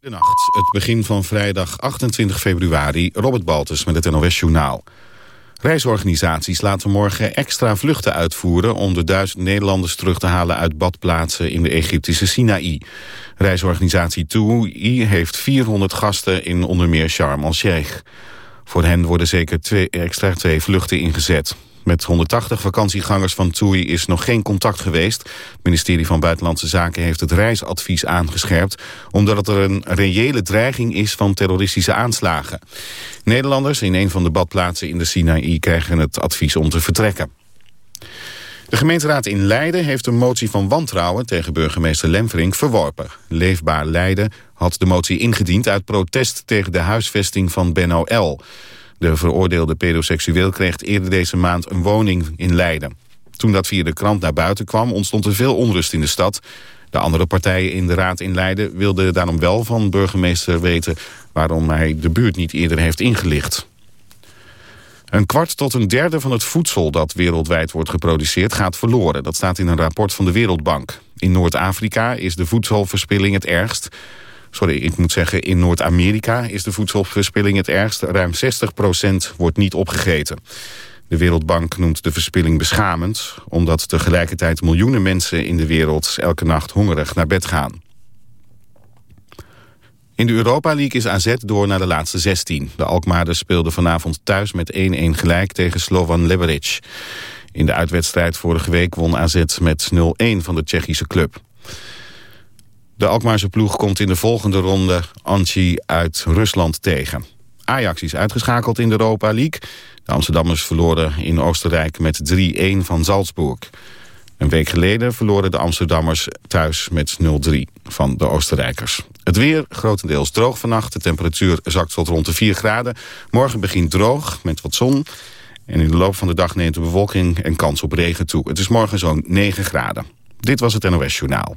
De nacht, het begin van vrijdag 28 februari, Robert Baltus met het NOS Journaal. Reisorganisaties laten morgen extra vluchten uitvoeren... om de duizend Nederlanders terug te halen uit badplaatsen in de Egyptische Sinaï. Reisorganisatie TUI heeft 400 gasten in onder meer Sharm el-Sheikh. Voor hen worden zeker twee, extra twee vluchten ingezet. Met 180 vakantiegangers van TUI is nog geen contact geweest. Het ministerie van Buitenlandse Zaken heeft het reisadvies aangescherpt... omdat er een reële dreiging is van terroristische aanslagen. Nederlanders in een van de badplaatsen in de Sinaï krijgen het advies om te vertrekken. De gemeenteraad in Leiden heeft een motie van wantrouwen tegen burgemeester Lemverink verworpen. Leefbaar Leiden had de motie ingediend uit protest tegen de huisvesting van Benno L. De veroordeelde pedoseksueel kreeg eerder deze maand een woning in Leiden. Toen dat via de krant naar buiten kwam ontstond er veel onrust in de stad. De andere partijen in de raad in Leiden wilden daarom wel van burgemeester weten... waarom hij de buurt niet eerder heeft ingelicht. Een kwart tot een derde van het voedsel dat wereldwijd wordt geproduceerd gaat verloren. Dat staat in een rapport van de Wereldbank. In Noord-Afrika is de voedselverspilling het ergst. Sorry, ik moet zeggen, in Noord-Amerika is de voedselverspilling het ergst. Ruim 60% wordt niet opgegeten. De Wereldbank noemt de verspilling beschamend... omdat tegelijkertijd miljoenen mensen in de wereld elke nacht hongerig naar bed gaan. In de Europa League is AZ door naar de laatste 16. De Alkmaarders speelden vanavond thuis met 1-1 gelijk tegen Slovan Liberec. In de uitwedstrijd vorige week won AZ met 0-1 van de Tsjechische club. De Alkmaarse ploeg komt in de volgende ronde Anchi uit Rusland tegen. Ajax is uitgeschakeld in de Europa League. De Amsterdammers verloren in Oostenrijk met 3-1 van Salzburg. Een week geleden verloren de Amsterdammers thuis met 0-3 van de Oostenrijkers. Het weer grotendeels droog vannacht. De temperatuur zakt tot rond de 4 graden. Morgen begint droog met wat zon. En in de loop van de dag neemt de bewolking en kans op regen toe. Het is morgen zo'n 9 graden. Dit was het NOS Journaal.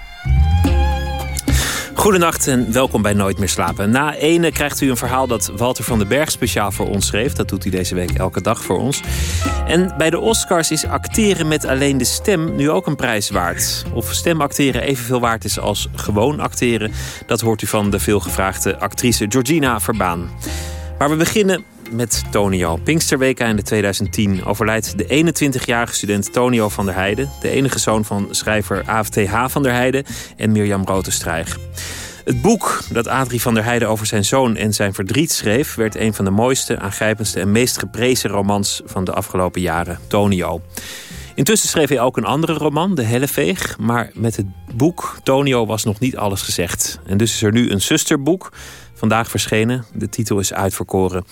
Goedenacht en welkom bij Nooit meer slapen. Na ene krijgt u een verhaal dat Walter van den Berg speciaal voor ons schreef. Dat doet hij deze week elke dag voor ons. En bij de Oscars is acteren met alleen de stem nu ook een prijs waard. Of stemacteren evenveel waard is als gewoon acteren... dat hoort u van de veelgevraagde actrice Georgina Verbaan. Maar we beginnen met Tonio. Pinksterweka in de 2010 overlijdt de 21-jarige student Tonio van der Heijden... de enige zoon van schrijver AFTH van der Heijden en Mirjam Rotenstrijg. Het boek dat Adrie van der Heijden over zijn zoon en zijn verdriet schreef... werd een van de mooiste, aangrijpendste en meest geprezen romans van de afgelopen jaren, Tonio. Intussen schreef hij ook een andere roman, De Helleveeg. Maar met het boek Tonio was nog niet alles gezegd. En dus is er nu een zusterboek, vandaag verschenen. De titel is uitverkoren.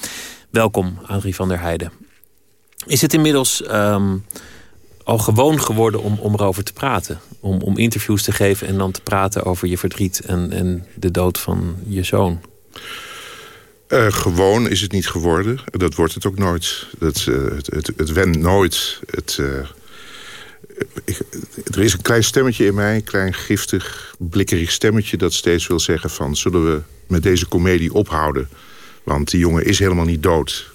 Welkom, Adrie van der Heijden. Is het inmiddels ehm, al gewoon geworden om, om erover te praten? Om, om interviews te geven en dan te praten over je verdriet en, en de dood van je zoon? Uh, gewoon is het niet geworden. Dat wordt het ook nooit. Dat, uh, het, het, het wendt nooit. Het, uh, ik, er is een klein stemmetje in mij, een klein giftig, blikkerig stemmetje... dat steeds wil zeggen van, zullen we met deze komedie ophouden? Want die jongen is helemaal niet dood.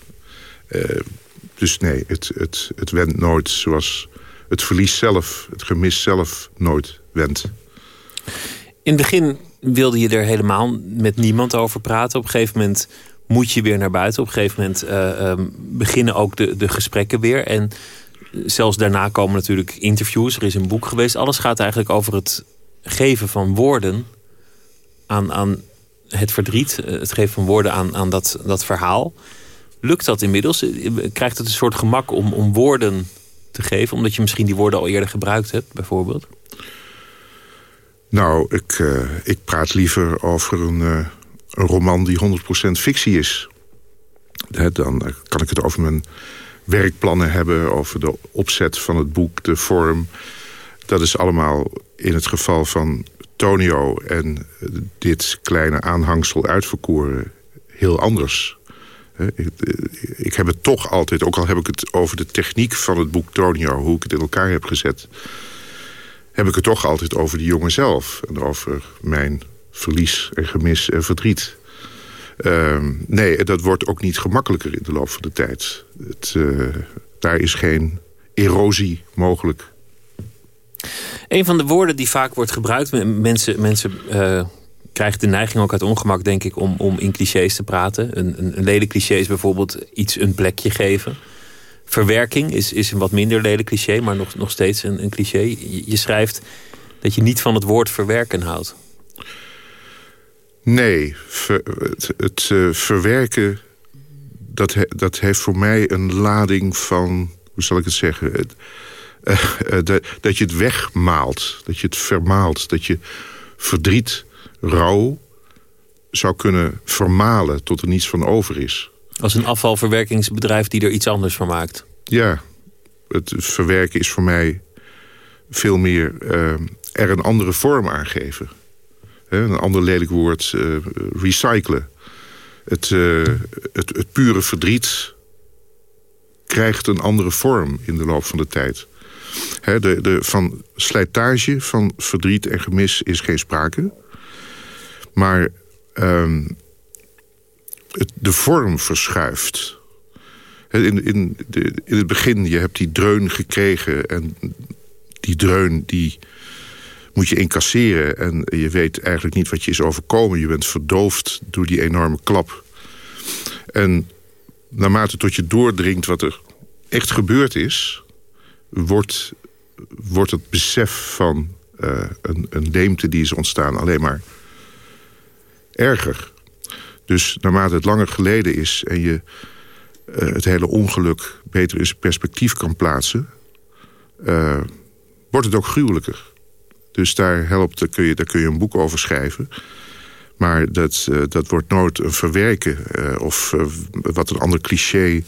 dus nee, het, het, het wendt nooit zoals het verlies zelf, het gemis zelf nooit wendt. In het begin wilde je er helemaal met niemand over praten. Op een gegeven moment moet je weer naar buiten. Op een gegeven moment uh, beginnen ook de, de gesprekken weer. En zelfs daarna komen natuurlijk interviews. Er is een boek geweest. Alles gaat eigenlijk over het geven van woorden aan, aan het verdriet. Eh, het geven van woorden aan, aan dat, dat verhaal. Lukt dat inmiddels? Krijgt het een soort gemak om, om woorden te geven? Omdat je misschien die woorden al eerder gebruikt hebt, bijvoorbeeld? Nou, ik, uh, ik praat liever over een, een roman die 100% fictie is. dan kan ik het over mijn werkplannen hebben... over de opzet van het boek, de vorm. Dat is allemaal in het geval van Tonio en dit kleine aanhangsel uitverkoren heel anders. Ik, ik, heb het toch altijd, ook al heb ik het over de techniek van het boek Tonio... hoe ik het in elkaar heb gezet... heb ik het toch altijd over die jongen zelf. En over mijn verlies en gemis en verdriet. Ehm, nee, dat wordt ook niet gemakkelijker in de loop van de tijd. Het, uh, daar is geen erosie mogelijk. Een van de woorden die vaak wordt gebruikt... mensen, mensen uh, krijgen de neiging ook uit ongemak, denk ik... om, om in clichés te praten. Een, een, een lelijk cliché is bijvoorbeeld iets een plekje geven. Verwerking is, is een wat minder lelijk cliché... maar nog, nog steeds een, een cliché. Je, schrijft dat je niet van het woord verwerken houdt. Nee, het, het uh, verwerken... Dat, dat heeft voor mij een lading van... hoe zal ik het zeggen... Het, uh, dat, dat je het wegmaalt, dat je het vermaalt... dat je verdriet, rouw zou kunnen vermalen tot er niets van over is. Als een afvalverwerkingsbedrijf die er iets anders van maakt. Ja, het verwerken is voor mij veel meer uh, er een andere vorm aan geven. Een ander lelijk woord, uh, recyclen. Het, uh, het, het pure verdriet krijgt een andere vorm in de loop van de tijd. De, de, van slijtage, van verdriet en gemis is geen sprake. Maar um, het, de vorm verschuift. In, in, de, in het begin, je hebt die dreun gekregen... en die dreun die moet je incasseren. En je weet eigenlijk niet wat je is overkomen. Je bent verdoofd door die enorme klap. En naarmate tot je doordringt wat er echt gebeurd is... wordt, wordt het besef van uh, een, een leemte die is ontstaan alleen maar erger. Dus naarmate het langer geleden is en je uh, het hele ongeluk beter in zijn perspectief kan plaatsen... Uh, wordt het ook gruwelijker. Dus daar, helpt, daar, kun je, kun je een boek over schrijven. Maar dat, dat wordt nooit een verwerken. Of wat een ander cliché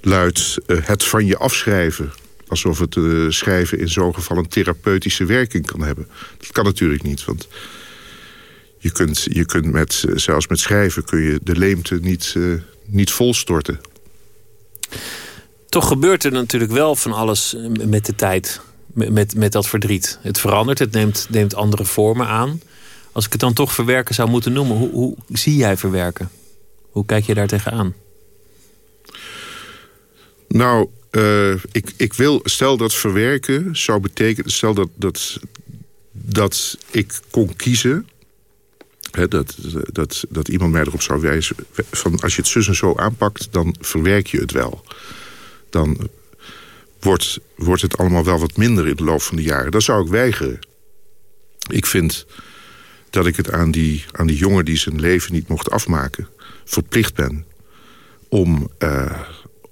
luidt, het van je afschrijven. Alsof het schrijven in zo'n geval een therapeutische werking kan hebben. Dat kan natuurlijk niet, want je kunt, je kunt met, zelfs met schrijven kun je de leemte niet, niet volstorten. Toch gebeurt er natuurlijk wel van alles met de tijd met, met dat verdriet. Het verandert, het neemt, neemt andere vormen aan. Als ik het dan toch verwerken zou moeten noemen, hoe, hoe zie jij verwerken? Hoe kijk je daar tegenaan? Nou, uh, ik, ik wil, stel dat verwerken zou betekenen, stel dat, dat, dat ik kon kiezen, hè, dat, dat, dat iemand mij erop zou wijzen, van als je het zus en zo aanpakt, dan verwerk je het wel. Dan wordt, wordt het allemaal wel wat minder in de loop van de jaren. Dat zou ik weigeren. Ik vind dat ik het aan die, aan die jongen die zijn leven niet mocht afmaken... verplicht ben om, uh,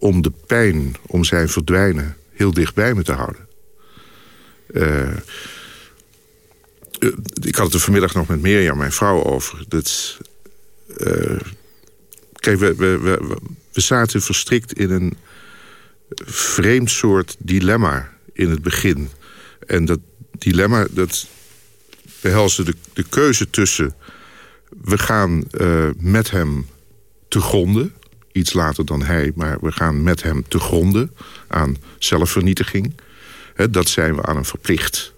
om de pijn, om zijn verdwijnen... heel dicht bij me te houden. Uh, ik had het er vanmiddag nog met Mirjam, mijn vrouw, over. Dat, uh, kijk, we, we, we, we zaten verstrikt in een vreemd soort dilemma in het begin. En dat dilemma, dat behelste de, de keuze tussen... we gaan met hem te gronden, iets later dan hij... maar we gaan met hem te gronden aan zelfvernietiging. Dat zijn we aan hem verplicht.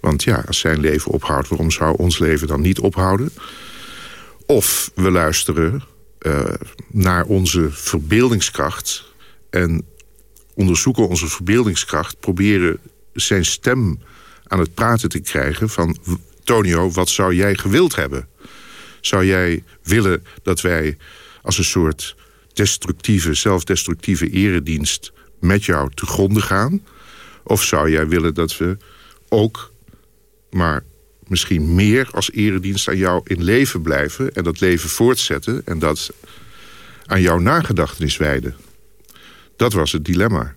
Want ja, als zijn leven ophoudt, waarom zou ons leven dan niet ophouden? Of we luisteren uh, naar onze verbeeldingskracht... en onderzoeken onze verbeeldingskracht... proberen zijn stem aan het praten te krijgen van... Tonio, wat zou jij gewild hebben? Zou jij willen dat wij als een soort destructieve, zelfdestructieve eredienst... met jou te gronden gaan? Of zou jij willen dat we ook, maar misschien meer als eredienst aan jou in leven blijven... en dat leven voortzetten en dat aan jouw nagedachtenis wijden? Dat was het dilemma.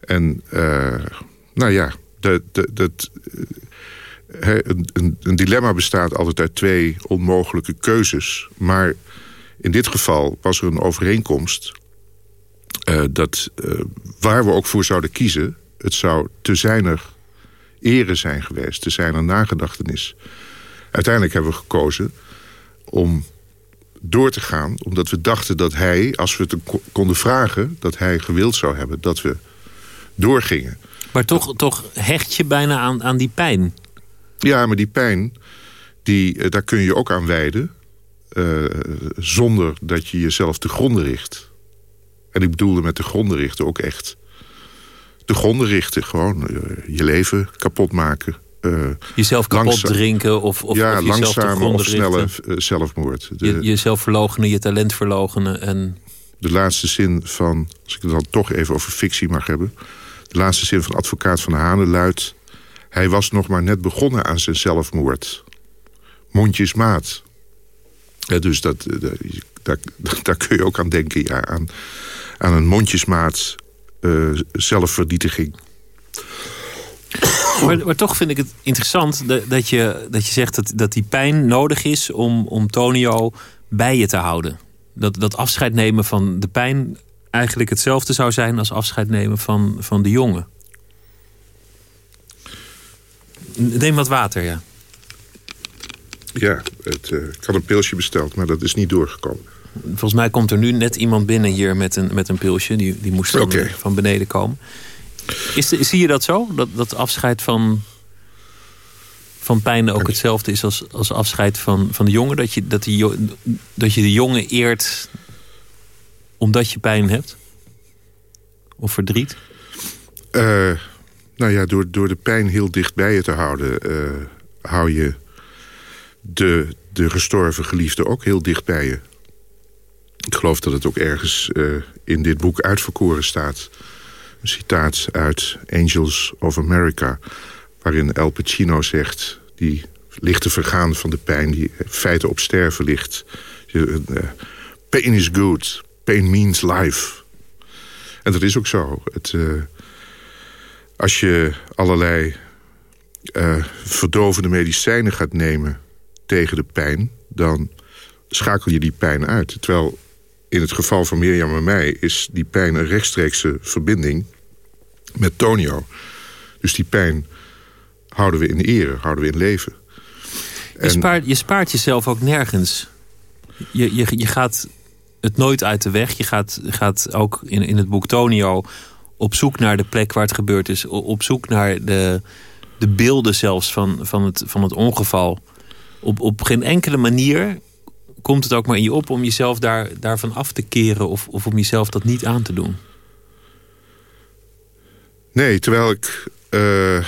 En uh, nou ja, dat, dat, een, een, een, dilemma bestaat altijd uit twee onmogelijke keuzes. Maar in dit geval was er een overeenkomst... Uh, dat waar we ook voor zouden kiezen... het zou te zijner ere zijn geweest, te zijner nagedachtenis. Uiteindelijk hebben we gekozen om door te gaan. Omdat we dachten dat hij, als we het konden vragen... dat hij gewild zou hebben dat we doorgingen. Maar toch, toch hecht je bijna aan, aan die pijn. Ja, maar die pijn, die, eh, daar kun je ook aan wijden... Uh, zonder dat je jezelf te gronden richt. En ik bedoelde met de gronden richten ook echt... de gronden richten, gewoon je leven kapot maken... Uh, jezelf kapot drinken of, of, ja, of langzame of snelle zelfmoord. De, je, jezelf verlogenen, je talent verlogenen. En... De laatste zin van, als ik het dan toch even over fictie mag hebben... de laatste zin van advocaat van Hanen luidt... hij was nog maar net begonnen aan zijn zelfmoord. Mondjesmaat. Dus dat, dat, daar, daar kun je ook aan denken, ja, aan, aan een mondjesmaat uh. Maar, maar, toch vind ik het interessant dat, dat, je, dat je zegt dat, dat die pijn nodig is om, om Tonio bij je te houden. Dat, dat afscheid nemen van de pijn eigenlijk hetzelfde zou zijn als afscheid nemen van, van de jongen. Neem wat water, ja. Ja, het, uh, ik had een pilsje besteld, maar dat is niet doorgekomen. Volgens mij komt er nu net iemand binnen hier met een, met een pilsje. Die, die moest van, van beneden komen. Is, zie je dat zo? Dat, dat afscheid van, van pijn ook hetzelfde is als, als afscheid van, van de jongen? Dat je, dat, die, dat je de jongen eert omdat je pijn hebt? Of verdriet? Uh, nou ja, door, door de pijn heel dicht bij je te houden... Uh, hou je de, de gestorven geliefde ook heel dicht bij je. Ik geloof dat het ook ergens uh, in dit boek uitverkoren staat. Een citaat uit Angels of America... waarin El Pacino zegt... die ligt te vergaan van de pijn, die feiten op sterven ligt. Uh, pain is good, pain means life. En dat is ook zo. Het, uh, als je allerlei verdovende medicijnen gaat nemen tegen de pijn... dan schakel je die pijn uit. Terwijl in het geval van Mirjam en mij... is die pijn een rechtstreekse verbinding met Tonio. Dus die pijn houden we in ere, houden we in leven. Je, spaart, je spaart jezelf ook nergens. Je, je, je gaat het nooit uit de weg. Je gaat, gaat ook in, in het boek Tonio op zoek naar de plek waar het gebeurd is. Op zoek naar de, de beelden zelfs van, van, het, van het ongeval. Op, op geen enkele manier komt het ook maar in je op om jezelf daar, daarvan af te keren... Of, of om jezelf dat niet aan te doen? Nee, terwijl ik uh,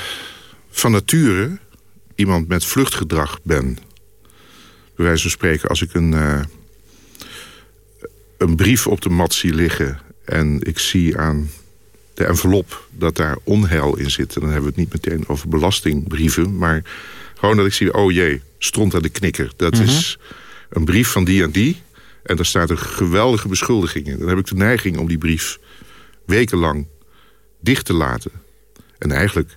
van nature iemand met vluchtgedrag ben. Bij wijze van spreken, als ik een, uh, een brief op de mat zie liggen... en ik zie aan de envelop dat daar onheil in zit... dan hebben we het niet meteen over belastingbrieven... maar gewoon dat ik zie, oh jee, stond aan de knikker. Dat mhm. is een brief van die en die. En daar staat een geweldige beschuldiging in. Dan heb ik de neiging om die brief wekenlang dicht te laten. En eigenlijk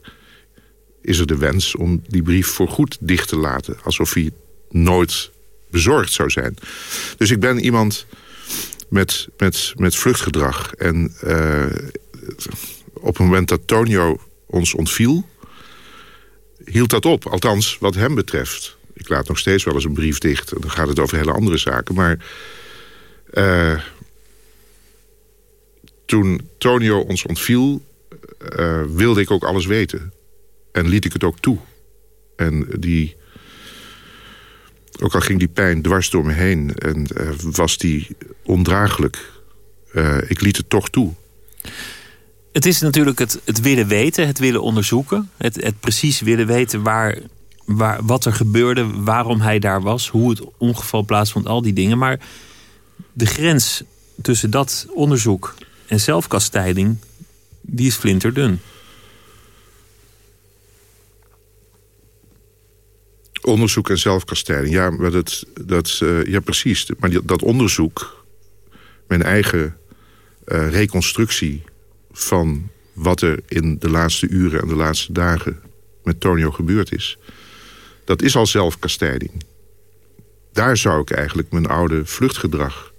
is er de wens om die brief voorgoed dicht te laten. Alsof hij nooit bezorgd zou zijn. Dus ik ben iemand met, met, met vluchtgedrag. En uh, op het moment dat Tonio ons ontviel... hield dat op, althans wat hem betreft ik laat nog steeds wel eens een brief dicht. En dan gaat het over hele andere zaken. Maar uh, toen Tonio ons ontviel... Uh, wilde ik ook alles weten. En liet ik het ook toe. En die... Ook al ging die pijn dwars door me heen... en uh, was die ondraaglijk... ik liet het toch toe. Het is natuurlijk het, het willen weten, het willen onderzoeken. Het, het precies willen weten waar waar, wat er gebeurde, waarom hij daar was, hoe het ongeval plaatsvond, al die dingen. Maar de grens tussen dat onderzoek en zelfkastijding, die is flinterdun. Onderzoek en zelfkastijding, ja, maar dat, dat, uh, ja precies. Maar dat onderzoek, mijn eigen uh, reconstructie van wat er in de laatste uren en de laatste dagen met Tonio gebeurd is dat is al zelfkastijding. Daar zou ik eigenlijk mijn oude vluchtgedrag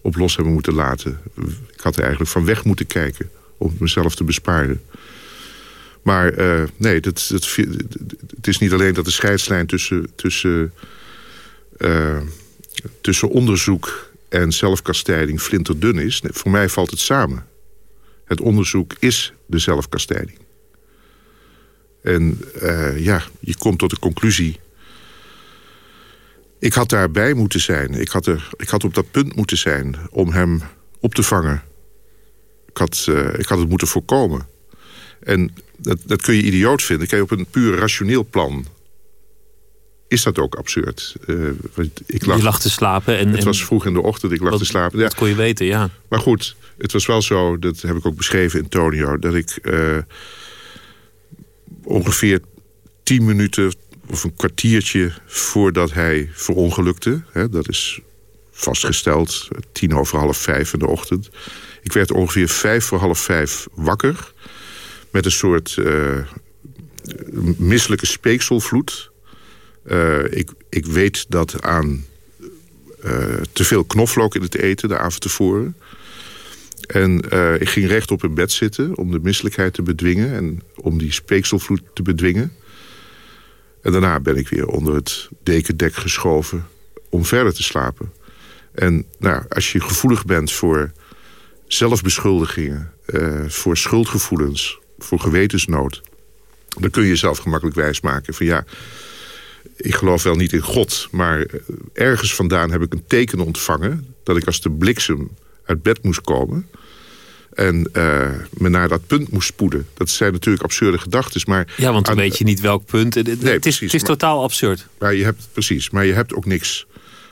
op los hebben moeten laten. Ik had er eigenlijk van weg moeten kijken om mezelf te besparen. Maar uh, nee, het is niet alleen dat de scheidslijn tussen, tussen, uh, tussen onderzoek en zelfkastijding flinterdun is. Voor mij valt het samen. Het onderzoek is de zelfkastijding. En uh, ja, je komt tot de conclusie... Ik had daarbij moeten zijn. Ik had, er, ik had op dat punt moeten zijn om hem op te vangen. Ik had, uh, ik had het moeten voorkomen. En dat, dat kun je idioot vinden. Kijk, op een puur rationeel plan is dat ook absurd. Uh, ik lag, je lag te slapen. En, het was vroeg in de ochtend, ik lag wat, te slapen. Dat kon je weten, ja. Maar goed, het was wel zo, dat heb ik ook beschreven in Tonio... dat ik uh, ongeveer tien minuten of een kwartiertje voordat hij verongelukte... Hè, dat is vastgesteld, tien over half vijf in de ochtend... ik werd ongeveer vijf voor half vijf wakker... met een soort uh, misselijke speekselvloed... Uh, ik, ik weet dat aan uh, te veel knoflook in het eten de avond tevoren. En uh, ik ging recht op in bed zitten om de misselijkheid te bedwingen... en om die speekselvloed te bedwingen. En daarna ben ik weer onder het dekendek geschoven om verder te slapen. En nou, als je gevoelig bent voor zelfbeschuldigingen... Voor schuldgevoelens, voor gewetensnood... dan kun je jezelf gemakkelijk wijsmaken van ja ik geloof wel niet in God, maar eh, ergens vandaan heb ik een teken ontvangen... dat ik als de bliksem uit bed moest komen... en uh, me naar dat punt moest spoeden. Dat zijn natuurlijk absurde gedachten. Maar ja, want dan weet je niet welk punt. Het, nee, het is, het is totaal absurd. Maar je hebt, precies, maar je hebt ook niks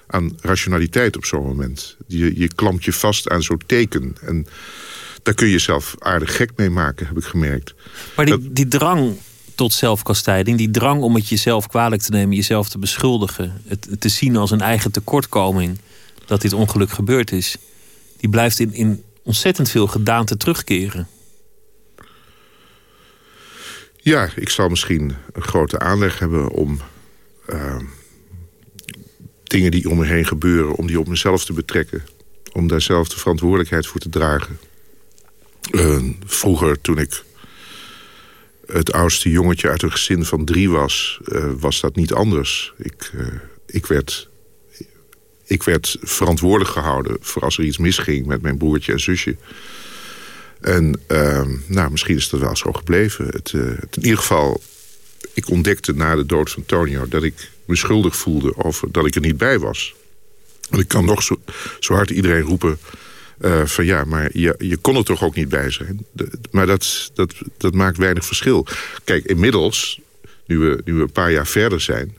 aan rationaliteit op zo'n moment. Je, je klampt je vast aan zo'n teken. En daar kun je jezelf aardig gek mee maken, heb ik gemerkt. Maar die, die drang tot zelfkastijding. Die drang om het jezelf kwalijk te nemen, jezelf te beschuldigen. Het, te zien als een eigen tekortkoming dat dit ongeluk gebeurd is. Die blijft in, in ontzettend veel gedaante terugkeren. Ja, ik zal misschien een grote aanleg hebben om uh, dingen die om me heen gebeuren... om die op mezelf te betrekken. Om daar zelf de verantwoordelijkheid voor te dragen. Uh, vroeger, toen ik het oudste jongetje uit een gezin van drie was... Uh, was dat niet anders. Ik, uh, ik, werd, ik werd verantwoordelijk gehouden voor als er iets misging... met mijn broertje en zusje. En uh, nou, misschien is dat wel zo gebleven. Uh, het, in ieder geval, ik ontdekte na de dood van Tonio... dat ik me schuldig voelde over dat ik er niet bij was. En ik kan nog zo, zo hard iedereen roepen... Van ja, maar je, je kon er toch ook niet bij zijn. Maar dat, dat, dat maakt weinig verschil. Kijk, inmiddels, nu we, nu een paar jaar verder zijn...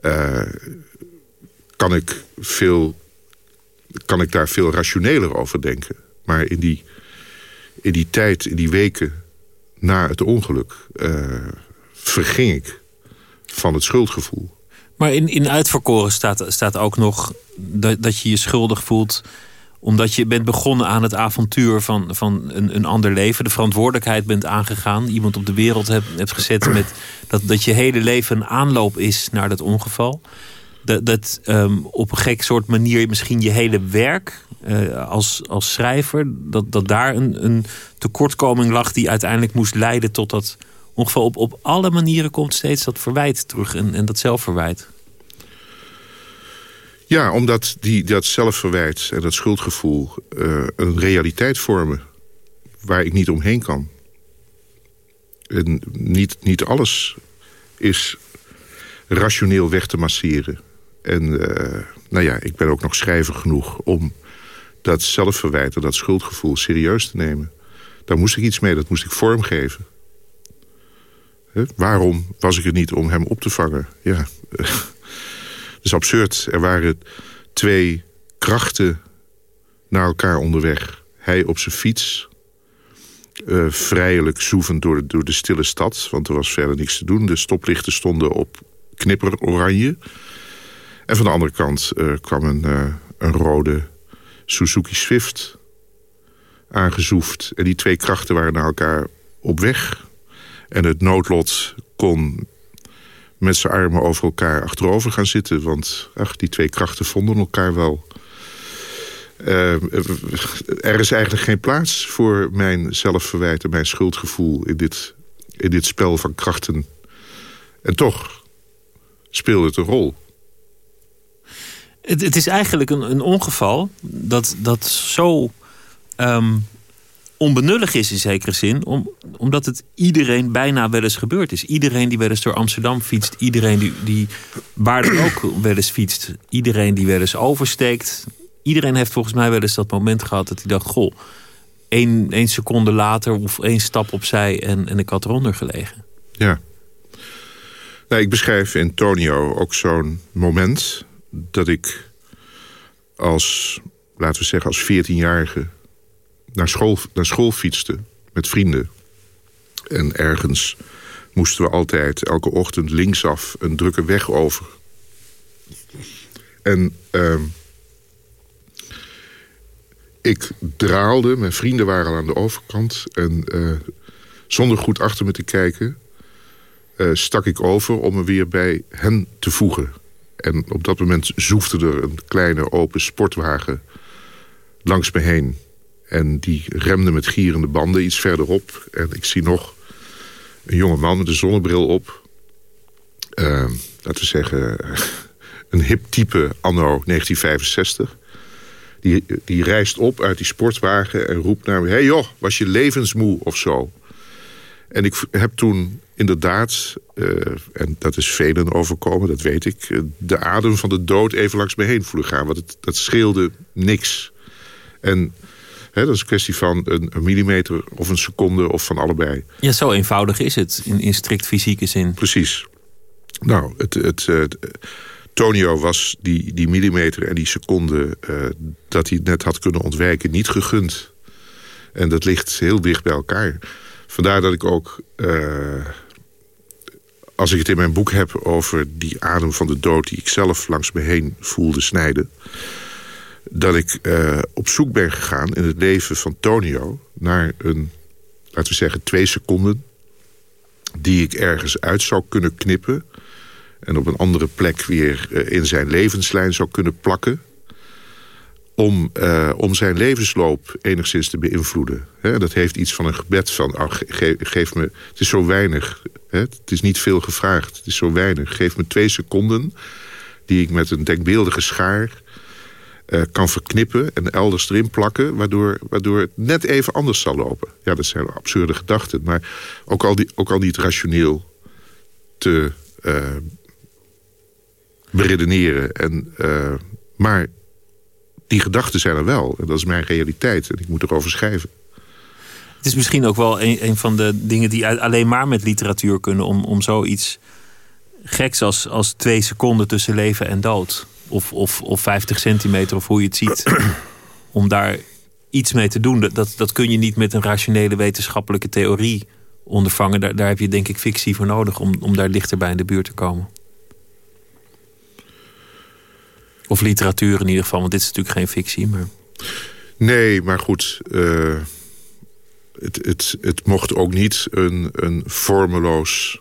Uh, kan, ik veel, kan ik daar veel rationeler over denken. Maar in die, in die tijd, in die weken na het ongeluk... Uh, verging ik van het schuldgevoel. Maar in, in uitverkoren staat, staat ook nog dat, dat je je schuldig voelt omdat je bent begonnen aan het avontuur van, van een, een ander leven. De verantwoordelijkheid bent aangegaan. Iemand op de wereld hebt, hebt gezet met dat, dat je hele leven een aanloop is naar dat ongeval. Dat, dat um, op een gek soort manier misschien je hele werk uh, als, als schrijver... Dat, dat daar een, een tekortkoming lag die uiteindelijk moest leiden tot dat ongeval. Op, op alle manieren komt steeds dat verwijt terug en, en dat zelfverwijt. Ja, omdat die, dat zelfverwijt en dat schuldgevoel uh, een realiteit vormen waar ik niet omheen kan. En niet, niet alles is rationeel weg te masseren. En uh, nou ja, ik ben ook nog schrijver genoeg om dat zelfverwijt en dat schuldgevoel serieus te nemen. Daar moest ik iets mee, dat moest ik vormgeven. Waarom was ik er niet om hem op te vangen? Ja, is absurd. Er waren twee krachten naar elkaar onderweg. Hij op zijn fiets, uh, vrijelijk zoevend door de, door de stille stad... want er was verder niks te doen. De stoplichten stonden op knipper oranje. En van de andere kant uh, kwam een, uh, een rode Suzuki Swift aangezoefd. En die twee krachten waren naar elkaar op weg. En het noodlot kon met zijn armen over elkaar achterover gaan zitten. Want ach, die twee krachten vonden elkaar wel. Uh, er is eigenlijk geen plaats voor mijn zelfverwijt en mijn schuldgevoel... in dit, in dit spel van krachten. En toch speelde het een rol. Het, het is eigenlijk een, een ongeval dat, dat zo um, onbenullig is in zekere zin, om, omdat het iedereen bijna wel eens gebeurd is. Iedereen die wel eens door Amsterdam fietst, iedereen die, die waar ook wel eens fietst, iedereen die wel eens oversteekt. Iedereen heeft volgens mij wel eens dat moment gehad dat hij dacht: Goh, één, één seconde later of één stap opzij en, en ik had eronder gelegen. Ja. Nou, ik beschrijf in Tonio ook zo'n moment dat ik als, laten we zeggen, als 14-jarige naar school, naar school fietste met vrienden. En ergens moesten we altijd elke ochtend linksaf een drukke weg over. En uh, ik draalde, mijn vrienden waren al aan de overkant... en uh, zonder goed achter me te kijken... Uh, stak ik over om me weer bij hen te voegen. En op dat moment zoefde er een kleine open sportwagen langs me heen. En die remde met gierende banden iets verderop. En ik zie nog een jonge man met een zonnebril op. Uh, laten we zeggen, een hip type anno 1965. Die, die reist op uit die sportwagen en roept naar me... hey joh, was je levensmoe of zo? En ik heb toen inderdaad, uh, en dat is velen overkomen, dat weet ik... de adem van de dood even langs me heen voelen gaan. Want het, dat scheelde niks. En dat is een kwestie van een, een, millimeter of een seconde of van allebei. Ja, zo eenvoudig is het in, in strikt fysieke zin. Precies. Nou, het, het, het Tonio was die, die millimeter en die seconde uh, dat hij net had kunnen ontwijken niet gegund. En dat ligt heel dicht bij elkaar. Vandaar dat ik ook, uh, als ik het in mijn boek heb over die adem van de dood... die ik zelf langs me heen voelde snijden dat ik uh, op zoek ben gegaan in het leven van Tonio... naar een, laten we zeggen, twee seconden... die ik ergens uit zou kunnen knippen... en op een andere plek weer uh, in zijn levenslijn zou kunnen plakken... om, uh, om zijn levensloop enigszins te beïnvloeden. He, dat heeft iets van een gebed van... Ge geef me, het is zo weinig, he, het is niet veel gevraagd, het is zo weinig. Geef me twee seconden die ik met een denkbeeldige schaar uh, kan verknippen en elders erin plakken... Waardoor, waardoor het net even anders zal lopen. Ja, dat zijn absurde gedachten. Maar ook al, die, ook al niet rationeel te uh, beredeneren. En, uh, maar die gedachten zijn er wel. En dat is mijn realiteit. En ik moet erover schrijven. Het is misschien ook wel een, een van de dingen die alleen maar met literatuur kunnen... om, om zoiets geks als, als twee seconden tussen leven en dood of, of, of 50 centimeter, of hoe je het ziet, om daar iets mee te doen. Dat, dat kun je niet met een rationele wetenschappelijke theorie ondervangen. Daar, daar heb je denk ik fictie voor nodig om, om daar dichterbij in de buurt te komen. Of literatuur in ieder geval, want dit is natuurlijk geen fictie. Maar... Nee, maar goed. Uh, het, het, het mocht ook niet een, een vormeloos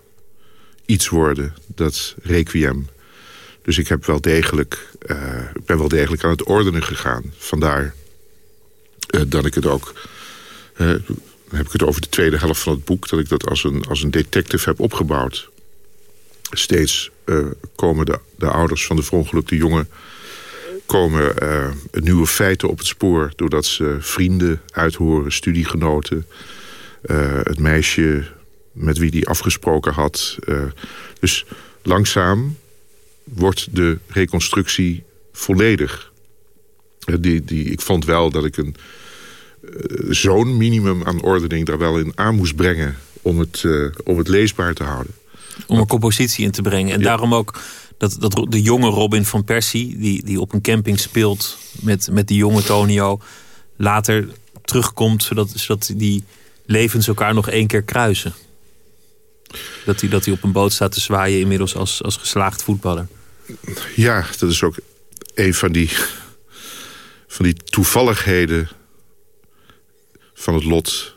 iets worden, dat requiem. Dus ik heb wel degelijk, uh, ben wel degelijk aan het ordenen gegaan. Vandaar uh, dat ik het ook... Dan heb ik het over de tweede helft van het boek... dat ik dat als een, als een detective heb opgebouwd. Steeds komen de, de ouders van de verongelukte jongen... komen nieuwe feiten op het spoor... doordat ze vrienden uithoren, studiegenoten... het meisje met wie die afgesproken had. dus langzaam wordt de reconstructie volledig. Eh, die, die, ik vond wel dat ik een uh, zo'n minimum aan ordening daar wel in aan moest brengen... om het, uh, om het leesbaar te houden. Om een compositie in te brengen. En ja. daarom ook dat, dat de jonge Robin van Persie... die, die op een camping speelt met, met die jonge Tonio... later terugkomt, zodat, zodat die levens elkaar nog één keer kruisen. Dat hij, dat hij op een boot staat te zwaaien inmiddels als, als geslaagd voetballer. Ja, dat is ook een van die, van die toevalligheden van het lot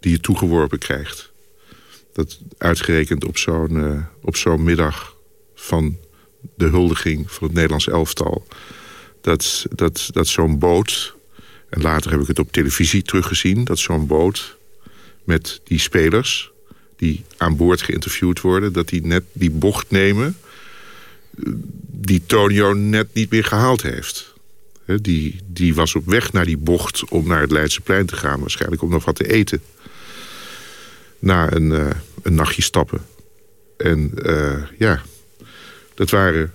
die je toegeworpen krijgt. Dat uitgerekend op zo'n uh, op zo'n middag van de huldiging van het Nederlands elftal... dat, dat, dat zo'n boot, en later heb ik het op televisie teruggezien... dat zo'n boot met die spelers die aan boord geïnterviewd worden... dat die net die bocht nemen die Tonio net niet meer gehaald heeft. die, die was op weg naar die bocht om naar het Leidseplein te gaan. Waarschijnlijk om nog wat te eten. Na een, uh, een nachtje stappen. En uh, ja, dat waren...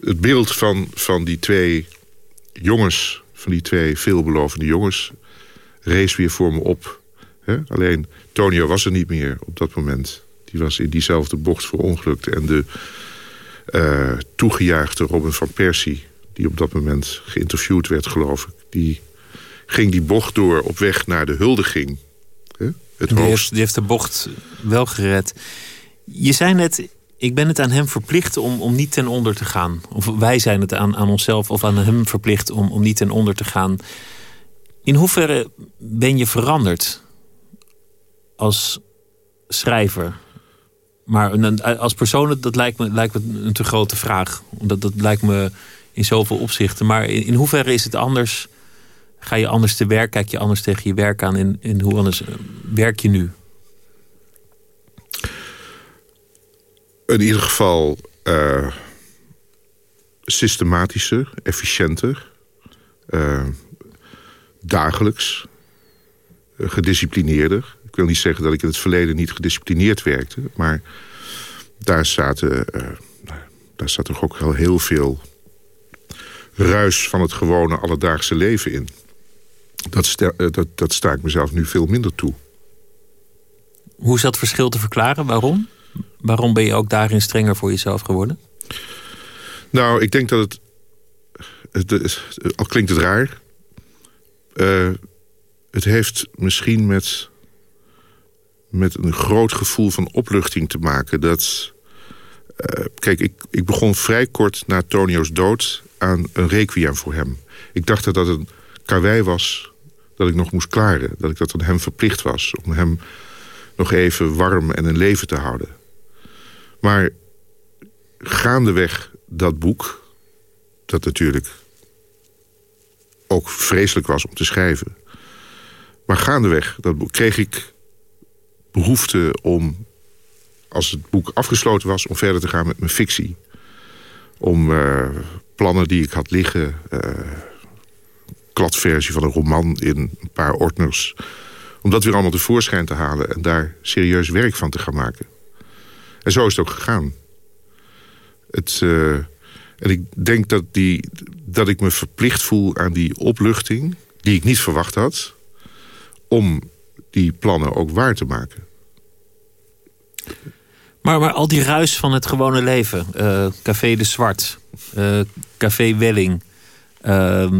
Het beeld van, van die twee jongens, van die twee veelbelovende jongens... rees weer voor me op. Alleen Tonio was er niet meer op dat moment. Die was in diezelfde bocht verongelukt. En de uh, toegejuichte Robin van Persie... die op dat moment geïnterviewd werd, geloof ik... die ging die bocht door op weg naar de huldiging. Hè? Het die, heeft, die heeft de bocht wel gered. Je zei net, ik ben het aan hem verplicht om, om niet ten onder te gaan. Of wij zijn het aan, aan onszelf of aan hem verplicht om, om niet ten onder te gaan. In hoeverre ben je veranderd als schrijver? Maar als persoon, dat lijkt me, lijkt me een te grote vraag. Dat, dat lijkt me in zoveel opzichten. Maar in, in hoeverre is het anders? Ga je anders te werk? Kijk je anders tegen je werk aan? En hoe anders eh, werk je nu? In ieder geval uh, systematischer, efficiënter. Uh, dagelijks. gedisciplineerder wil niet zeggen dat ik in het verleden niet gedisciplineerd werkte. Maar daar, zaten, uh, daar zat toch ook wel heel veel ruis van het gewone alledaagse leven in. Dat, uh, dat, dat sta ik mezelf nu veel minder toe. Hoe is dat verschil te verklaren? Waarom? Waarom ben je ook daarin strenger voor jezelf geworden? Nou, ik denk dat het... het, al klinkt het raar... Uh, het heeft misschien met met een groot gevoel van opluchting te maken. Dat, uh, kijk, ik, ik begon vrij kort na Tonio's dood aan een requiem voor hem. Ik dacht dat dat een karwei was dat ik nog moest klaren. Dat ik dat aan hem verplicht was. Om hem nog even warm en in leven te houden. Maar gaandeweg dat boek... dat natuurlijk ook vreselijk was om te schrijven... maar gaandeweg dat boek kreeg ik behoefte om, als het boek afgesloten was... om verder te gaan met mijn fictie. Om uh, plannen die ik had liggen... Uh, kladversie van een roman in een paar ordners... om dat weer allemaal tevoorschijn te halen... en daar serieus werk van te gaan maken. En zo is het ook gegaan. Het, uh, en ik denk dat, die, dat ik me verplicht voel aan die opluchting... die ik niet verwacht had... om die plannen ook waar te maken. Maar, maar al die ruis van het gewone leven. Uh, Café de Zwart. Uh, Café Welling. Uh,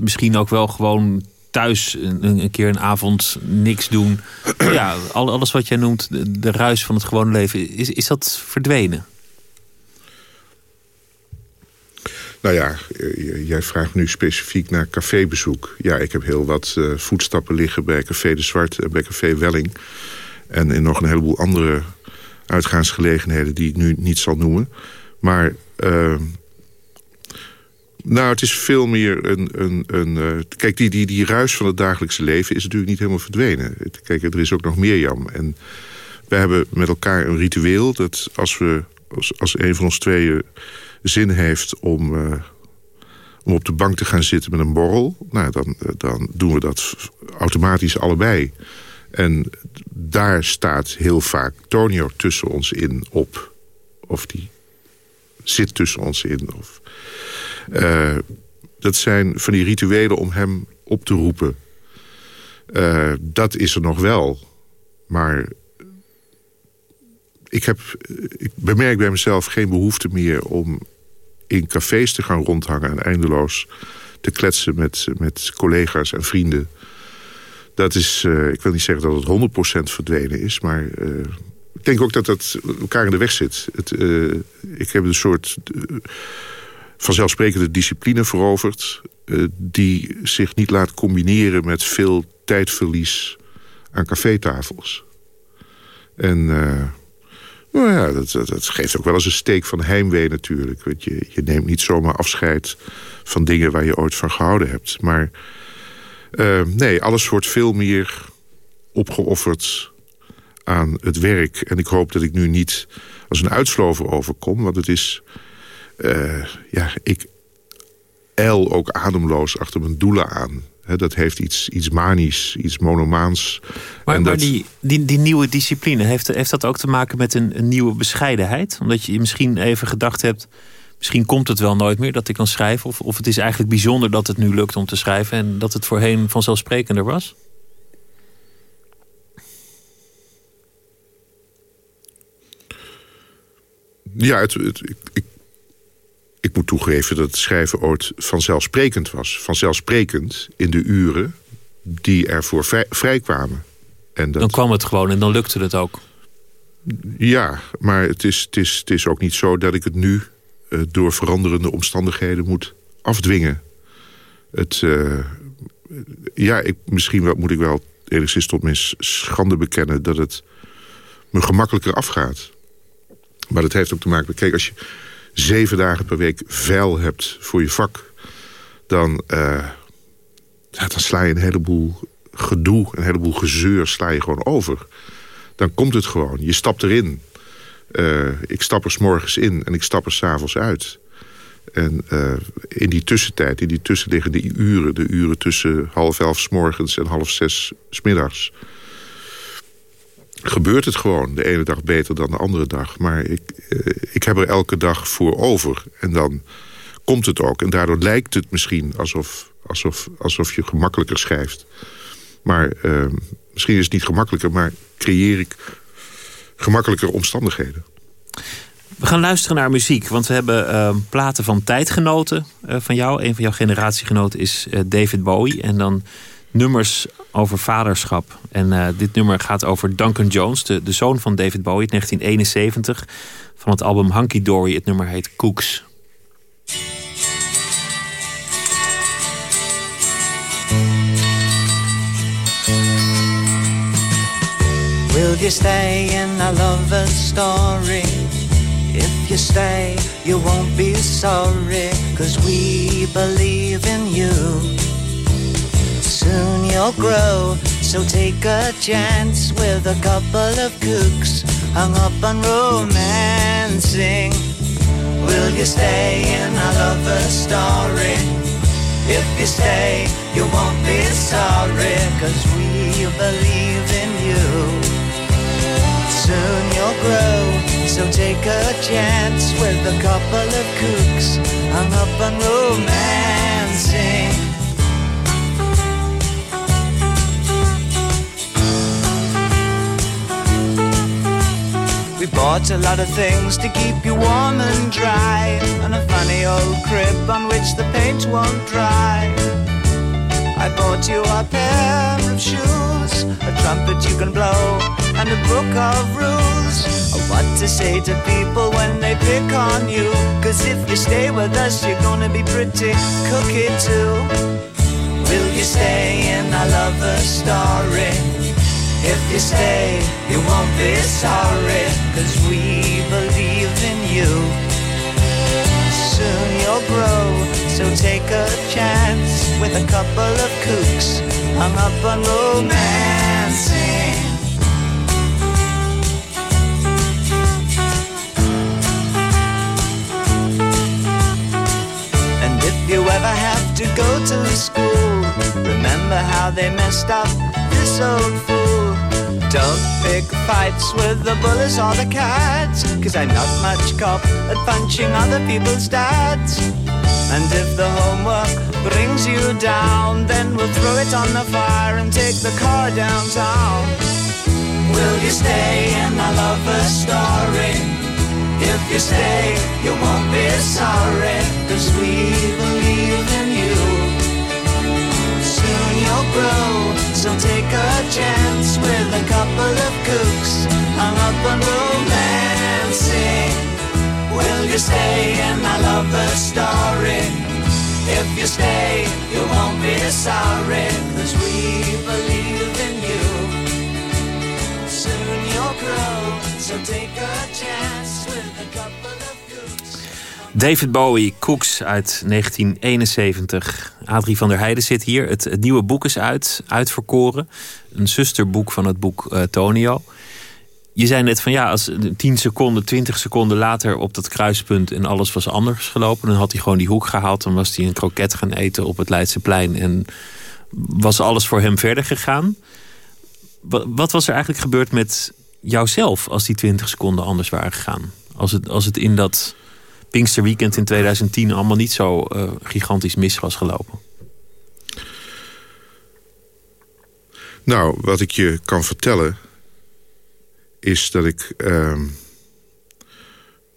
misschien ook wel gewoon thuis een, een, keer een avond niks doen. ja, alles wat jij noemt, de, de ruis van het gewone leven. Is, is dat verdwenen? Nou ja, jij vraagt nu specifiek naar cafébezoek. Ja, ik heb heel wat uh, voetstappen liggen bij Café de Zwart en bij Café Welling. En in nog een heleboel andere uitgaansgelegenheden die ik nu niet zal noemen. Maar uh, nou, het is veel meer een... een, een kijk, die, die, die ruis van het dagelijkse leven is natuurlijk niet helemaal verdwenen. Kijk, er is ook nog meer jam. En we hebben met elkaar een ritueel dat als we... als, als een van ons tweeën zin heeft om, uh, om op de bank te gaan zitten met een borrel... Nou, dan, dan doen we dat automatisch allebei. En daar staat heel vaak Tonio tussen ons in op. Of die zit tussen ons in. Of, uh, dat zijn van die rituelen om hem op te roepen. Dat is er nog wel. Maar ik, heb, ik bemerk bij mezelf geen behoefte meer om in cafés te gaan rondhangen... en eindeloos te kletsen met, met collega's en vrienden. Dat is, uh, ik wil niet zeggen dat het 100% verdwenen is, maar uh, ik denk ook dat dat elkaar in de weg zit. Het, ik heb een soort vanzelfsprekende discipline veroverd... die zich niet laat combineren met veel tijdverlies aan cafétafels. En nou ja, dat, dat, geeft ook wel eens een steek van heimwee natuurlijk. Want je, je neemt niet zomaar afscheid van dingen waar je ooit van gehouden hebt. Maar uh, nee, alles wordt veel meer opgeofferd aan het werk. En ik hoop dat ik nu niet als een uitslover overkom. Want het is uh, ja, ik el ook ademloos achter mijn doelen aan. Dat heeft iets, iets manisch, iets monomaans. Maar, en maar die, die, die nieuwe discipline, heeft, heeft dat ook te maken met een, een nieuwe bescheidenheid? Omdat je misschien even gedacht hebt misschien komt het wel nooit meer dat ik kan schrijven. Of, of het is eigenlijk bijzonder dat het nu lukt om te schrijven. En dat het voorheen vanzelfsprekender was. Ja, het, ik, ik, moet toegeven dat het schrijven ooit vanzelfsprekend was. Vanzelfsprekend in de uren die ervoor vrij, vrijkwamen. En dat... Dan kwam het gewoon en dan lukte het ook. Ja, maar het is, het, is, het is ook niet zo dat ik het nu uh, door veranderende omstandigheden moet afdwingen. Het, uh, ja, ik, misschien wel, moet ik wel enigszins tot mijn schande bekennen... dat het me gemakkelijker afgaat. Maar dat heeft ook te maken met... Kijk, als je zeven dagen per week vuil hebt voor je vak... dan, ja, dan sla je een heleboel gedoe, een heleboel gezeur... sla je gewoon over. Dan komt het gewoon. Je stapt erin. Uh, ik stap er s morgens in en ik stap er s'avonds uit. En uh, in die tussentijd, in die tussenliggende uren... de uren tussen half elf s morgens en half zes s middags... gebeurt het gewoon. De ene dag beter dan de andere dag. Maar ik, uh, ik heb er elke dag voor over. En dan komt het ook. En daardoor lijkt het misschien alsof, alsof, alsof je gemakkelijker schrijft. Maar misschien is het niet gemakkelijker... maar creëer ik gemakkelijker omstandigheden. We gaan luisteren naar muziek, want we hebben uh, platen van tijdgenoten uh, van jou. Een van jouw generatiegenoten is uh, David Bowie. En dan nummers over vaderschap. En dit nummer gaat over Duncan Jones, de, de zoon van David Bowie, 1971. Van het album Hunky Dory. Het nummer heet Cooks. Will you stay in story? If you stay, you won't be sorry, cause we believe in you. You'll grow, so take a chance with a couple of cooks hung up on romancing. Will you stay in a lover's story? If you stay, you won't be sorry, cause we believe in you soon you'll grow. So take a chance with a couple of kooks hung up on romancing. We bought a lot of things to keep you warm and dry, and a funny old crib on which the paint won't dry. I bought you a pair of shoes, a trumpet you can blow, and a book of rules of what to say to people when they pick on you. Cause if you stay with us, you're gonna be pretty cookie too. Will you stay in our lover story? If you stay, you won't be sorry, cause we believe in you. Soon you'll grow, so take a chance with a couple of kooks hung up on romancing. And if you ever have to go to school, remember how they messed up this old fool. Don't pick fights with the bullies or the cats, cause I'm not much cop at punching other people's dads. And if the homework brings you down, then we'll throw it on the fire and take the car downtown. Will you stay in my lover's story? If you stay, you won't be sorry, cause we believe in you. Soon you'll grow, so take a chance with a couple of kooks hung up on romancing. Will you stay and I love the story? If you stay, you won't be sorry, cause we believe in you. Soon you'll grow, so take a chance. David Bowie, Cooks uit 1971. Adrie van der Heijden zit hier. Het, nieuwe boek is uit, uitverkoren. Een zusterboek van het boek uh, Tonio. je zei net van ja, als 10 seconden, 20 seconden later op dat kruispunt en alles was anders gelopen, dan had hij gewoon die hoek gehaald. Dan was hij een kroket gaan eten op het Leidseplein en was alles voor hem verder gegaan. Wat was er eigenlijk gebeurd met jouzelf als die 20 seconden anders waren gegaan? Als het, als het in dat Pinksterweekend in 2010 allemaal niet zo uh, gigantisch mis was gelopen? Nou, wat ik je kan vertellen is dat ik uh,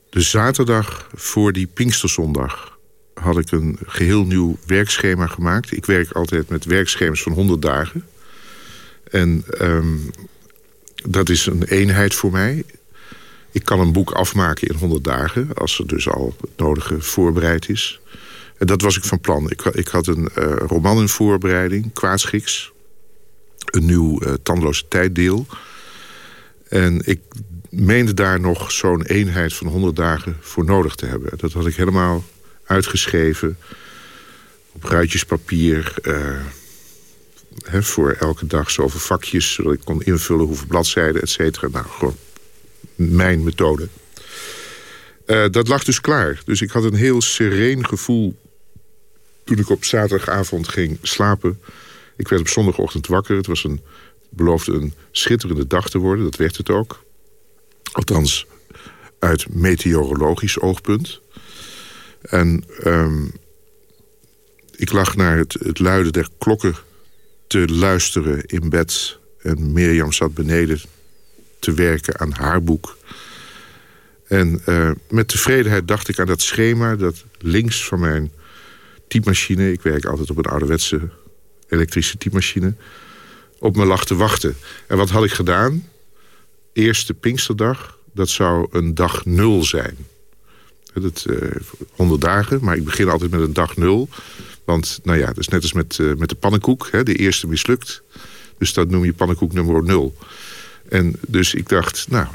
de zaterdag voor die Pinksterzondag had ik een geheel nieuw werkschema gemaakt. Ik werk altijd met werkschema's van 100 dagen. En um, dat is een eenheid voor mij. Ik kan een boek afmaken in 100 dagen... als er dus al het nodige voorbereid is. En dat was ik van plan. Ik, ik had een uh, roman in voorbereiding, Kwaadschiks. Een nieuw uh, tandloze tijddeel. En ik meende daar nog zo'n eenheid van 100 dagen voor nodig te hebben. Dat had ik helemaal uitgeschreven op ruitjes papier... Uh, voor elke dag zoveel vakjes, zodat ik kon invullen hoeveel bladzijden, et cetera. Nou, gewoon mijn methode. Uh, dat lag dus klaar. Dus ik had een heel sereen gevoel toen ik op zaterdagavond ging slapen. Ik werd op zondagochtend wakker. Het was een, beloofde een schitterende dag te worden. Dat werd het ook. Althans, uit meteorologisch oogpunt. En um, ik lag naar het, het luiden der klokken te luisteren in bed. En Mirjam zat beneden te werken aan haar boek. En uh, met tevredenheid dacht ik aan dat schema... dat links van mijn typemachine... ik werk altijd op een ouderwetse elektrische typemachine... op me lag te wachten. En wat had ik gedaan? Eerste Pinksterdag, dat zou een dag nul zijn. Dat, uh, eh, 100 dagen, maar ik begin altijd met een dag nul. Want nou ja, dat is net als met, uh, met de pannenkoek. Hè, de eerste mislukt. Dus dat noem je pannenkoek nummer nul. En dus ik dacht, nou,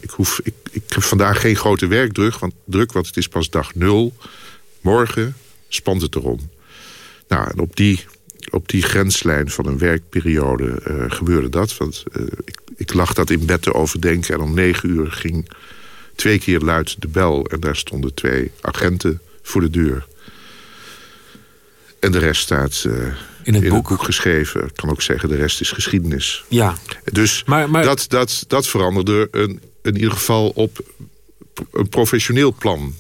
ik, heb vandaag geen grote werkdruk want, druk, want het is pas dag nul. Morgen spant het erom. Nou, en op die, grenslijn van een werkperiode uh, gebeurde dat. Want ik, ik lag dat in bed te overdenken en om negen uur ging twee keer luid de bel. En daar stonden twee agenten voor de deur. En de rest staat uh, in, het, boek. boek. geschreven. Ik kan ook zeggen, de rest is geschiedenis. Ja. Dus maar, maar... Dat, dat, dat veranderde een, in ieder geval op een professioneel plan.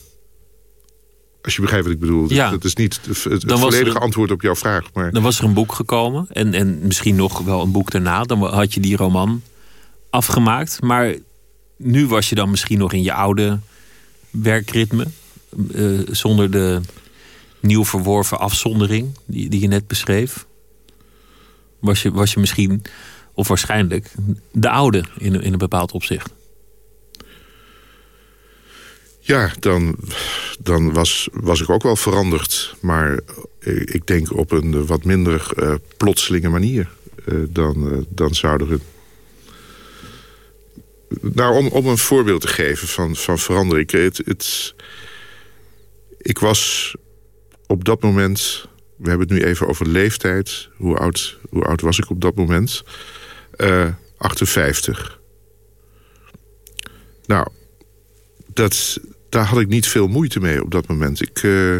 Als je begrijpt wat ik bedoel. Ja. Dat is niet het, het volledige antwoord op jouw vraag. Maar... Dan was er een boek gekomen. En, en misschien nog wel een boek daarna. Dan had je die roman afgemaakt. Maar nu was je dan misschien nog in je oude werkritme. Uh, zonder de nieuw verworven afzondering die, die je net beschreef? Was je, was je misschien, of waarschijnlijk, de oude in, in een bepaald opzicht? Ja, dan, dan was, was ik ook wel veranderd. Maar ik denk op een wat minder uh, plotselinge manier. Uh, dan, uh, dan zouden we... Nou, om, om een voorbeeld te geven van, van verandering. Het, het, ik was op dat moment... We hebben het nu even over leeftijd. Hoe oud, hoe oud was ik op dat moment? Uh, 58. Nou, dat, daar had ik niet veel moeite mee op dat moment. Ik, uh,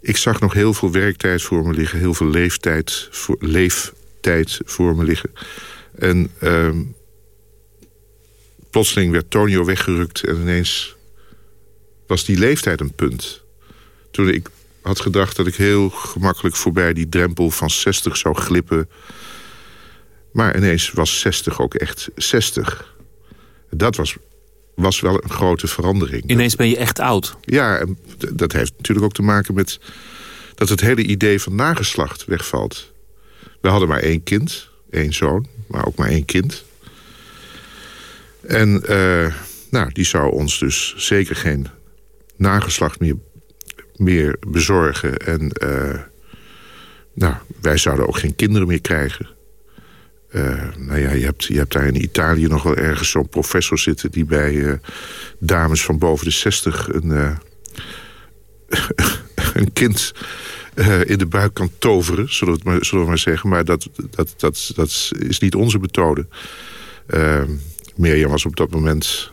ik zag nog heel veel werktijd voor me liggen. Heel veel leeftijd voor, leeftijd voor me liggen. En uh, plotseling werd Tonio weggerukt... en ineens was die leeftijd een punt toen ik had gedacht dat ik heel gemakkelijk voorbij die drempel van 60 zou glippen. Maar ineens was 60 ook echt 60. Dat was, was wel een grote verandering. Ineens ben je echt oud. Ja, en dat heeft natuurlijk ook te maken met... dat het hele idee van nageslacht wegvalt. We hadden maar één kind, één zoon, maar ook maar één kind. En uh, nou, die zou ons dus zeker geen nageslacht meer meer bezorgen. En uh, nou, wij zouden ook geen kinderen meer krijgen. Uh, nou ja, je hebt, je hebt daar in Italië nog wel ergens zo'n professor zitten... die bij uh, dames van boven de 60 een, een kind in de buik kan toveren, zullen we, maar, zullen we maar zeggen. Maar dat, dat, dat, dat is niet onze methode. Mirjam was op dat moment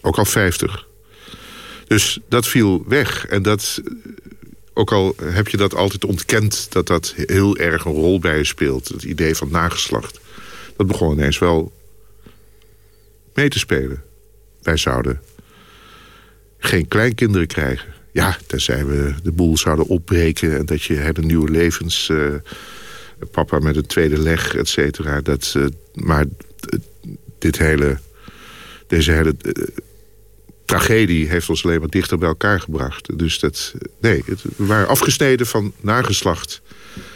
ook al 50. Dus dat viel weg. En dat, ook al heb je dat altijd ontkend... dat dat heel erg een rol bij je speelt. Het idee van nageslacht. Dat begon ineens wel mee te spelen. Wij zouden geen kleinkinderen krijgen. Ja, tenzij we de boel zouden opbreken... en dat je hele nieuwe levens... Uh, papa met een tweede leg, et cetera. Dat, uh, maar dit hele, deze hele tragedie heeft ons alleen maar dichter bij elkaar gebracht. Dus dat, nee, het, we waren afgesneden van nageslacht.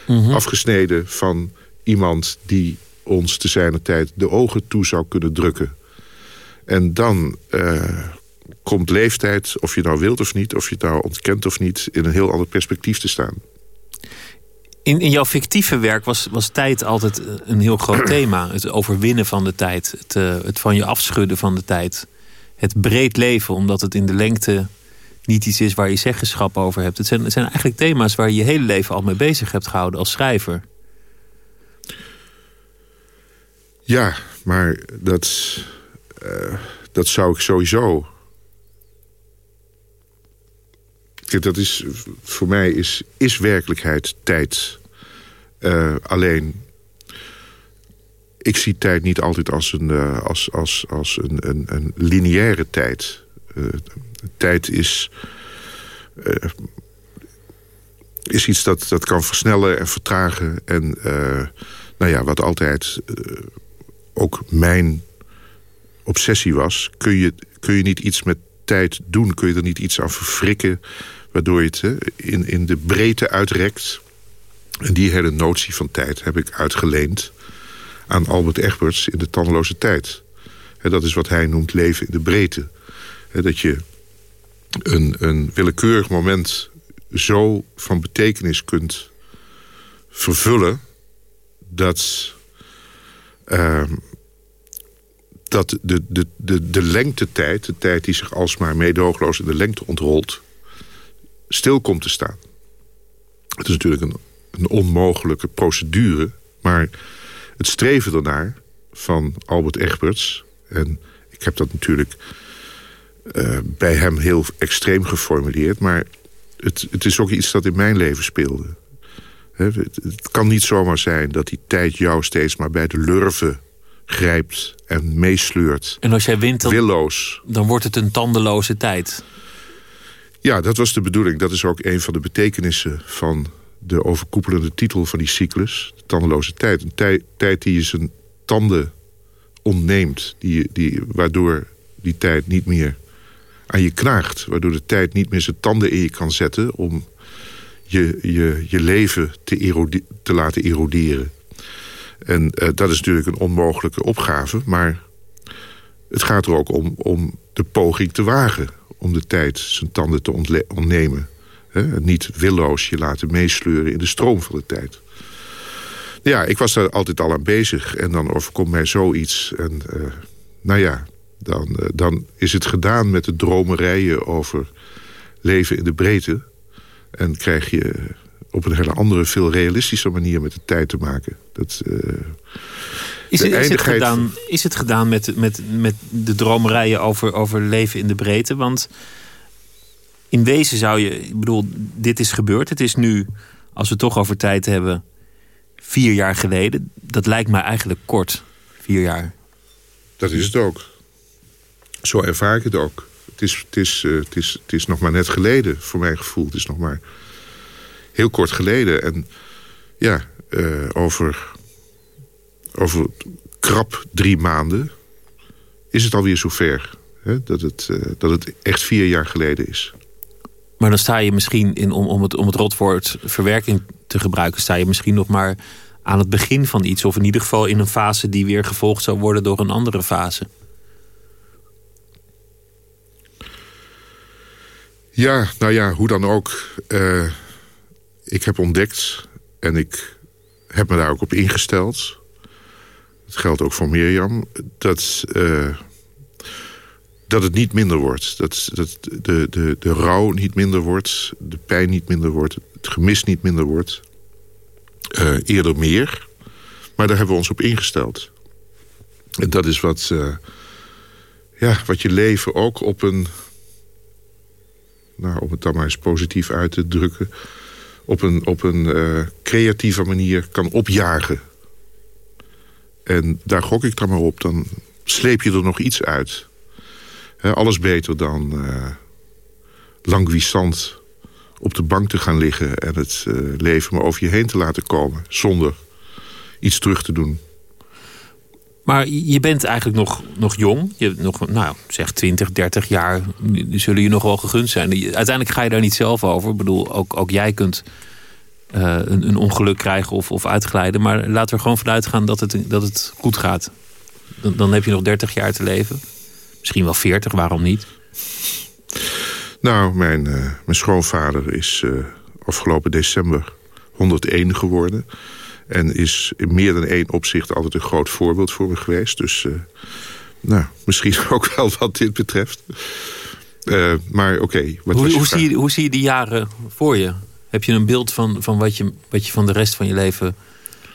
Mm -hmm. Afgesneden van iemand die ons te zijner tijd de ogen toe zou kunnen drukken. En dan uh, komt leeftijd, of je nou wilt of niet... of je het nou ontkent of niet, in een heel ander perspectief te staan. In, in jouw fictieve werk was, was tijd altijd een heel groot thema. Het overwinnen van de tijd. Het, uh, het van je afschudden van de tijd. Het breed leven, omdat het in de lengte niet iets is waar je zeggenschap over hebt. Het zijn, zijn eigenlijk thema's waar je je hele leven al mee bezig hebt gehouden als schrijver. Ja, maar dat, uh, dat zou ik sowieso... Dat is, voor mij is, is werkelijkheid tijd. Uh, alleen, ik zie tijd niet altijd als een, uh, als, als, als een, een, een lineaire tijd. Uh, tijd is, uh, is iets dat, dat kan versnellen en vertragen. En nou ja, wat altijd ook mijn obsessie was... Kun je, kun je niet iets met tijd doen? Kun je er niet iets aan verfrikken... waardoor je het in, in de breedte uitrekt... En die hele notie van tijd heb ik uitgeleend aan Albert Egberts in de tandeloze tijd. Dat is wat hij noemt leven in de breedte. Dat je een, een willekeurig moment zo van betekenis kunt vervullen... dat, uh, dat de, de, de, de lengtetijd, de tijd die zich alsmaar meedoogloos in de lengte ontrolt... stil komt te staan. Het is natuurlijk een, een onmogelijke procedure... maar het streven ernaar van Albert Egberts... en ik heb dat natuurlijk uh, bij hem heel extreem geformuleerd... maar het, het is ook iets dat in mijn leven speelde. He, het, het, kan niet zomaar zijn dat die tijd jou steeds maar bij de lurven grijpt en meesleurt. En als jij wint, dan, willoos. dan wordt het een tandeloze tijd. Ja, dat was de bedoeling. Dat is ook een van de betekenissen van de overkoepelende titel van die cyclus. De tandeloze tijd. Een tij, tijd die je zijn tanden ontneemt. Die, die, waardoor die tijd niet meer aan je knaagt. Waardoor de tijd niet meer zijn tanden in je kan zetten... om je, je, je leven te, te laten eroderen. En uh, dat is natuurlijk een onmogelijke opgave. Maar het gaat er ook om, om de poging te wagen... om de tijd zijn tanden te ontnemen. He, niet willoos je laten meesleuren in de stroom van de tijd. Ja, ik was daar altijd al aan bezig. En dan overkomt mij zoiets. En uh, nou ja, dan, uh, dan is het gedaan met de dromerijen over leven in de breedte. En krijg je op een hele andere, veel realistische manier met de tijd te maken. Dat, uh, is, het, is, het gedaan, is het gedaan met, met, met de dromerijen over, over leven in de breedte? Want in wezen zou je, ik bedoel, dit is gebeurd. Het is nu, als we toch over tijd hebben, vier jaar geleden. Dat lijkt mij eigenlijk kort, vier jaar. Dat is het ook. Zo ervaar ik het ook. Het is, het is, uh, het is, het is nog maar net geleden, voor mijn gevoel. Het is nog maar heel kort geleden. En ja, uh, over, over krap drie maanden is het alweer zover. Hè, dat, het, uh, dat het echt vier jaar geleden is. Maar dan sta je misschien, in, om, om, het, om het rotwoord verwerking te gebruiken... sta je misschien nog maar aan het begin van iets. Of in ieder geval in een fase die weer gevolgd zou worden door een andere fase. Ja, nou ja, hoe dan ook. Uh, ik heb ontdekt en ik heb me daar ook op ingesteld... het geldt ook voor Mirjam... dat, uh, dat het niet minder wordt. Dat, dat de, de, de rouw niet minder wordt, de pijn niet minder wordt... het gemis niet minder wordt. Uh, eerder meer. Maar daar hebben we ons op ingesteld. En dat is wat, uh, ja, wat je leven ook op een... Nou, om het dan maar eens positief uit te drukken... op een, op een uh, creatieve manier kan opjagen. En daar gok ik dan maar op. Dan sleep je er nog iets uit. Alles beter dan uh, languissant op de bank te gaan liggen... en het uh, leven maar over je heen te laten komen... zonder iets terug te doen. Maar je bent eigenlijk nog, nog jong. Je nog, nou, zeg 20, 30 jaar zullen je nog wel gegund zijn. Uiteindelijk ga je daar niet zelf over. Ik bedoel, ook, ook jij kunt uh, een, een, ongeluk krijgen of, of uitglijden. Maar laten we er gewoon vanuit gaan dat het, dat het goed gaat. Dan, dan heb je nog 30 jaar te leven. Misschien wel 40, waarom niet? Nou, mijn, uh, mijn schoonvader is uh, afgelopen december 101 geworden. En is in meer dan één opzicht altijd een groot voorbeeld voor me geweest. Dus uh, nou, misschien ook wel wat dit betreft. Maar oké. Okay, hoe, hoe, zie je, hoe zie je die jaren voor je? Heb je een beeld van, van wat, je, wat je van de rest van je leven...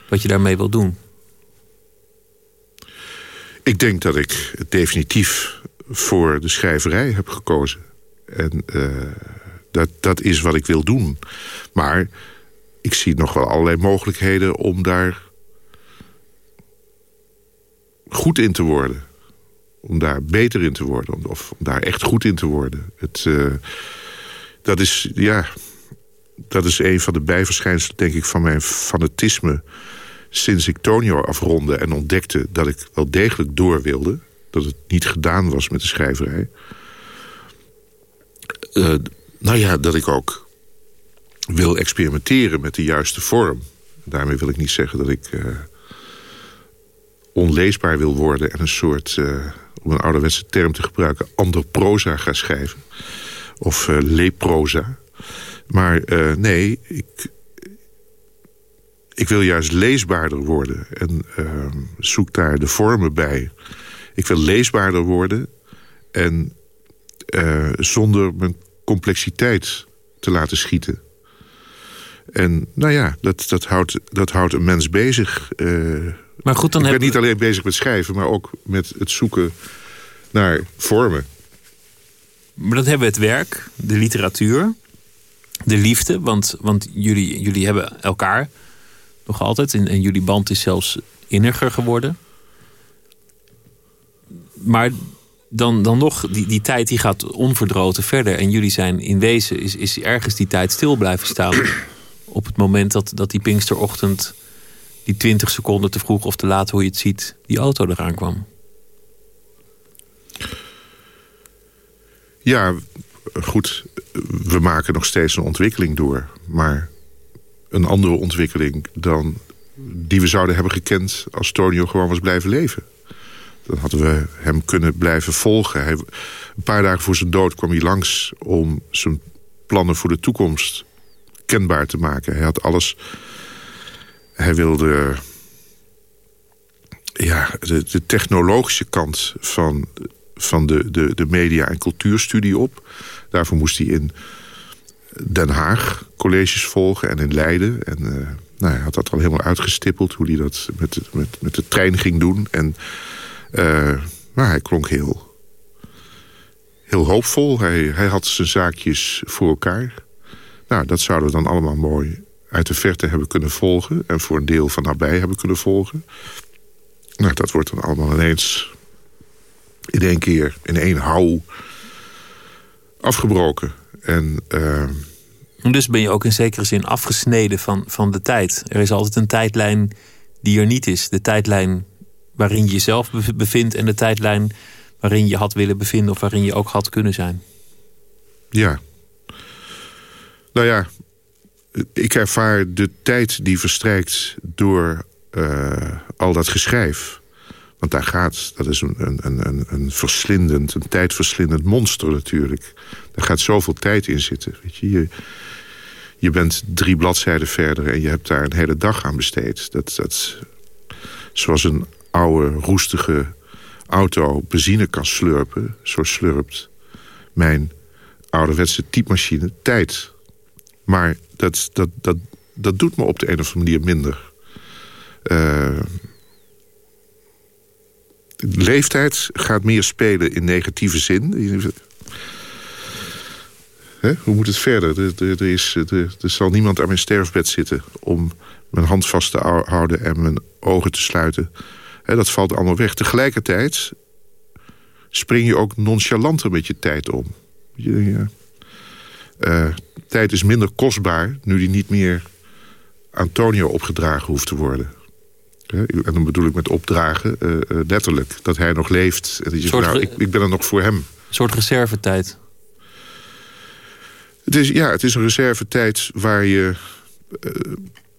wat je daarmee wil doen? Ik denk dat ik definitief voor de schrijverij heb gekozen. En uh, dat, dat is wat ik wil doen. Maar ik zie nog wel allerlei mogelijkheden om daar goed in te worden. Om daar beter in te worden. Of om daar echt goed in te worden. Het, uh, dat, is, ja, dat is een van de bijverschijnselen, denk ik, van mijn fanatisme. Sinds ik Tonio afronde en ontdekte dat ik wel degelijk door wilde. Dat het niet gedaan was met de schrijverij. Uh, nou ja, dat ik ook wil experimenteren met de juiste vorm. Daarmee wil ik niet zeggen dat ik uh, onleesbaar wil worden... en een soort, uh, om een ouderwetse term te gebruiken... ander proza ga schrijven. Of leproza. Maar nee, ik, ik wil juist leesbaarder worden. En ehm, zoek daar de vormen bij. Ik wil leesbaarder worden... en zonder mijn complexiteit te laten schieten. En nou ja, dat, dat, houdt, dat houdt een mens bezig. Uh, maar goed, dan ik ben niet alleen bezig met schrijven... maar ook met het zoeken naar vormen. Maar dan hebben we het werk, de literatuur, de liefde. Want, want jullie, jullie hebben elkaar nog altijd. En, jullie band is zelfs inniger geworden. Maar dan, dan nog, die, die tijd die gaat onverdroten verder. En jullie zijn in wezen, is, is ergens die tijd stil blijven staan op het moment dat, dat die Pinksterochtend... die 20 seconden te vroeg of te laat, hoe je het ziet... die auto eraan kwam? Ja, goed. We maken nog steeds een ontwikkeling door. Maar een andere ontwikkeling dan die we zouden hebben gekend... als Tonio gewoon was blijven leven. Dan hadden we hem kunnen blijven volgen. Hij, een paar dagen voor zijn dood kwam hij langs om zijn plannen voor de toekomst kenbaar te maken. Hij had alles... Hij wilde ja, de, de technologische kant van, van de, de, de media- en cultuurstudie op. Daarvoor moest hij in Den Haag colleges volgen en in Leiden. En uh, nou, hij had dat al helemaal uitgestippeld... hoe hij dat met, met, met de trein ging doen. En, uh, hij klonk heel, heel hoopvol. Hij, hij had zijn zaakjes voor elkaar. Nou, dat zouden we dan allemaal mooi uit de verte hebben kunnen volgen... en voor een deel van nabij hebben kunnen volgen. Nou, dat wordt dan allemaal ineens in één keer, in één hou afgebroken. En, uh... Dus ben je ook in zekere zin afgesneden van, van de tijd. Er is altijd een tijdlijn die er niet is. De tijdlijn waarin je jezelf bevindt... en de tijdlijn waarin je had willen bevinden... of waarin je ook had kunnen zijn. Ja, nou ja, ik ervaar de tijd die verstrijkt door uh, al dat geschrijf. Want daar gaat, dat is een, een, een, een verslindend, een tijdverslindend monster natuurlijk. Daar gaat zoveel tijd in zitten. Weet je, je, je bent drie bladzijden verder en je hebt daar een hele dag aan besteed. Dat, dat, zoals een oude, roestige auto benzine kan slurpen... zo slurpt mijn ouderwetse typemachine tijd maar dat, dat, dat, dat doet me op de een of andere manier minder. Uh, leeftijd gaat meer spelen in negatieve zin. Hoe moet het verder? Er, er, is, er, zal niemand aan mijn sterfbed zitten... om mijn hand vast te houden en mijn ogen te sluiten. dat valt allemaal weg. Tegelijkertijd spring je ook nonchalanter met je tijd om. Je, uh, tijd is minder kostbaar... nu die niet meer Antonio opgedragen hoeft te worden. En dan bedoel ik met opdragen uh, letterlijk. Dat hij nog leeft. En dat je nou, ik, ik ben er nog voor hem. Een soort reservetijd. Het is, ja, het is een reservetijd waar je uh,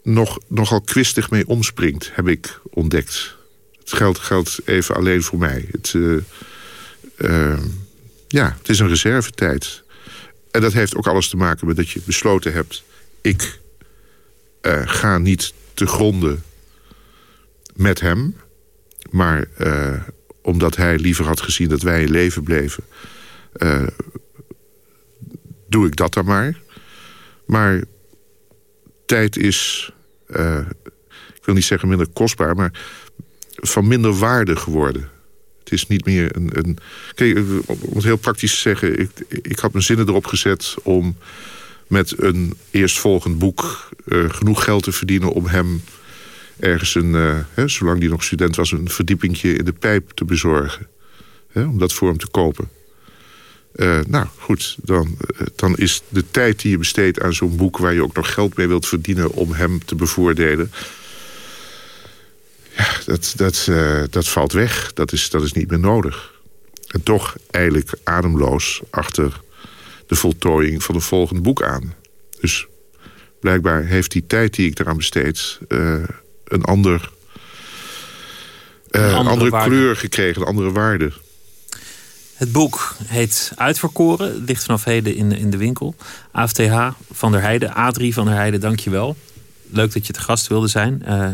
nog, nogal kwistig mee omspringt, heb ik ontdekt. Het geldt, geldt even alleen voor mij. Het, uh, ja, het is een reservetijd. En dat heeft ook alles te maken met dat je besloten hebt... ik uh, ga niet te gronden met hem. Maar omdat hij liever had gezien dat wij in leven bleven... doe ik dat dan maar. Maar tijd is, uh, ik wil niet zeggen minder kostbaar... maar van minder waarde geworden. Het is niet meer een... een kijk, om het heel praktisch te zeggen... Ik, ik had mijn zinnen erop gezet om met een eerstvolgend boek... Uh, genoeg geld te verdienen om hem ergens een... Hè, zolang hij nog student was... een verdiepingje in de pijp te bezorgen. Hè, om dat voor hem te kopen. Uh, nou, goed, dan, dan is de tijd die je besteedt aan zo'n boek... waar je ook nog geld mee wilt verdienen om hem te bevoordelen... Ja, dat, dat, uh, dat valt weg. Dat is, dat is niet meer nodig. En toch eigenlijk ademloos achter de voltooiing van een volgend boek aan. Dus blijkbaar heeft die tijd die ik eraan besteed... Een, ander, een andere, andere kleur gekregen, een andere waarde. Het boek heet Uitverkoren. ligt vanaf heden in, in de winkel. AFTH van der Heijden. A3 van der Heijden, dankjewel. Leuk dat je te gast wilde zijn. Uh,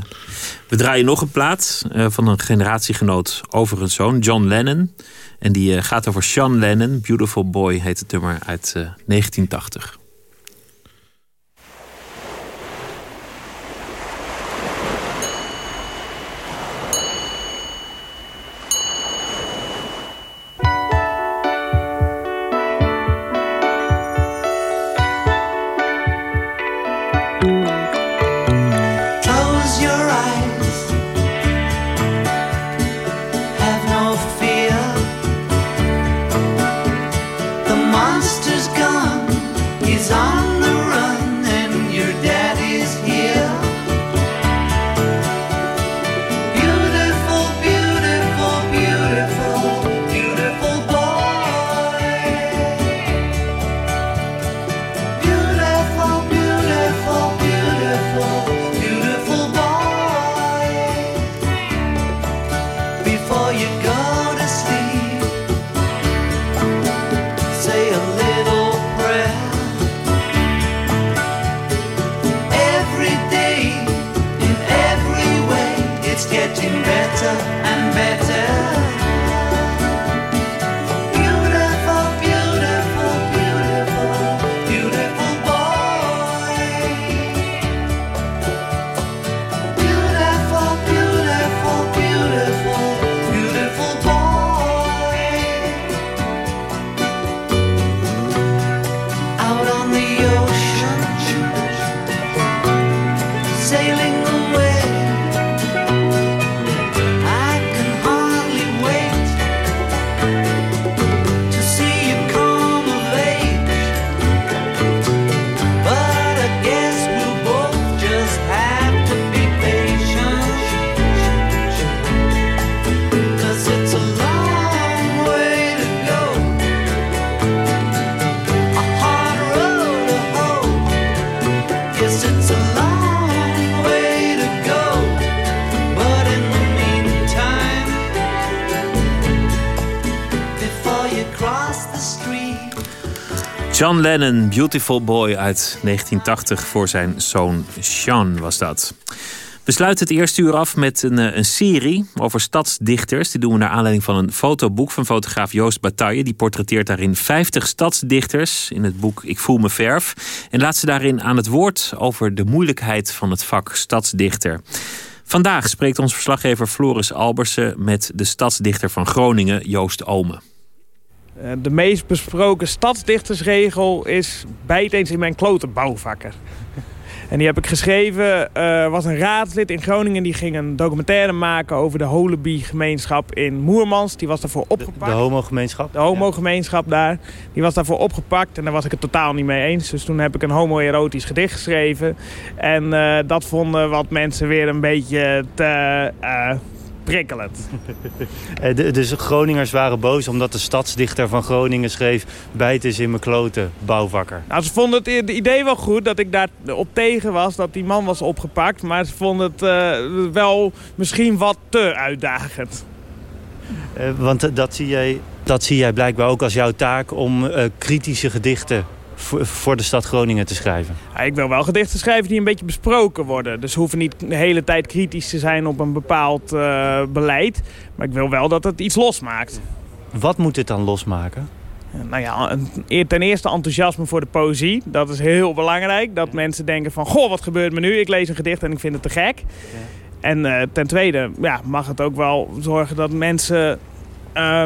we draaien nog een plaat uh, van een generatiegenoot over een zoon, John Lennon. En die uh, gaat over Sean Lennon. Beautiful Boy heet het nummer uit 1980. Lennon, Beautiful Boy uit 1980 voor zijn zoon Sean was dat. We sluiten het eerste uur af met een, eh, een, serie over stadsdichters. Die doen we naar aanleiding van een fotoboek van fotograaf Joost Bataille. Die portretteert daarin 50 stadsdichters in het boek Ik voel me verf. En laat ze daarin aan het woord over de moeilijkheid van het vak stadsdichter. Vandaag spreekt ons verslaggever Floris Albersen met de stadsdichter van Groningen, Joost Omen. Eh, de meest besproken stadsdichtersregel is bijt eens in mijn klote bouwvakker. En die heb ik geschreven, uh, was een raadslid in Groningen. Die ging een documentaire maken over de Holeby-gemeenschap in Moermans. Die was daarvoor opgepakt. De, homo-gemeenschap? De homo-gemeenschap daar. Die was daarvoor opgepakt en daar was ik het totaal niet mee eens. Dus toen heb ik een homoerotisch gedicht geschreven. En uh, dat vonden wat mensen weer een beetje te... Uh, prikkelend. Eh, de, dus Groningers waren boos omdat de stadsdichter van Groningen schreef... bijt is in mijn kloten, bouwvakker. Nou, ze vonden het idee wel goed dat ik daar op tegen was... dat die man was opgepakt. Maar ze vonden het uh, wel misschien wat te uitdagend. Uh, want dat zie, jij, dat zie jij blijkbaar ook als jouw taak... om kritische gedichten voor de stad Groningen te schrijven? Ja, ik wil wel gedichten schrijven die een beetje besproken worden. Dus hoeven niet de hele tijd kritisch te zijn op een bepaald uh, beleid. Maar ik wil wel dat het iets losmaakt. Wat moet dit dan losmaken? Nou ja, ten eerste enthousiasme voor de poëzie. Dat is heel belangrijk. Dat mensen denken van, goh, wat gebeurt me nu? Ik lees een gedicht en ik vind het te gek. Ja. En uh, ten tweede ja, mag het ook wel zorgen dat mensen... Uh,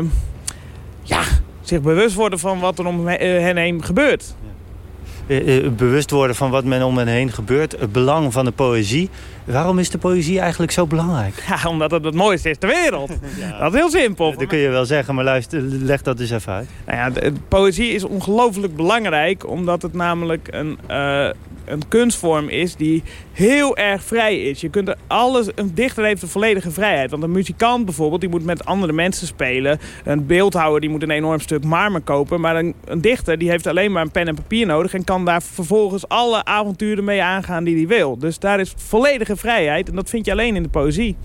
ja, zich bewust worden van wat er om hen heen gebeurt. Ja. Bewust worden van wat men om hen heen gebeurt. Het belang van de poëzie. Waarom is de poëzie eigenlijk zo belangrijk? Ja, omdat het het mooiste is ter wereld. ja. Dat is heel simpel. Dat kun je wel zeggen, maar luister, leg dat eens even uit. Nou ja, de, de poëzie is ongelooflijk belangrijk... omdat het namelijk een, uh, een kunstvorm is die heel erg vrij is. Je kunt er alles, een dichter heeft een volledige vrijheid. Want een muzikant bijvoorbeeld, die moet met andere mensen spelen. Een beeldhouwer die moet een enorm stuk marmer kopen. Maar een, een dichter die heeft alleen maar een pen en papier nodig... en kan daar vervolgens alle avonturen mee aangaan die hij wil. Dus daar is volledige vrijheid en dat vind je alleen in de poëzie.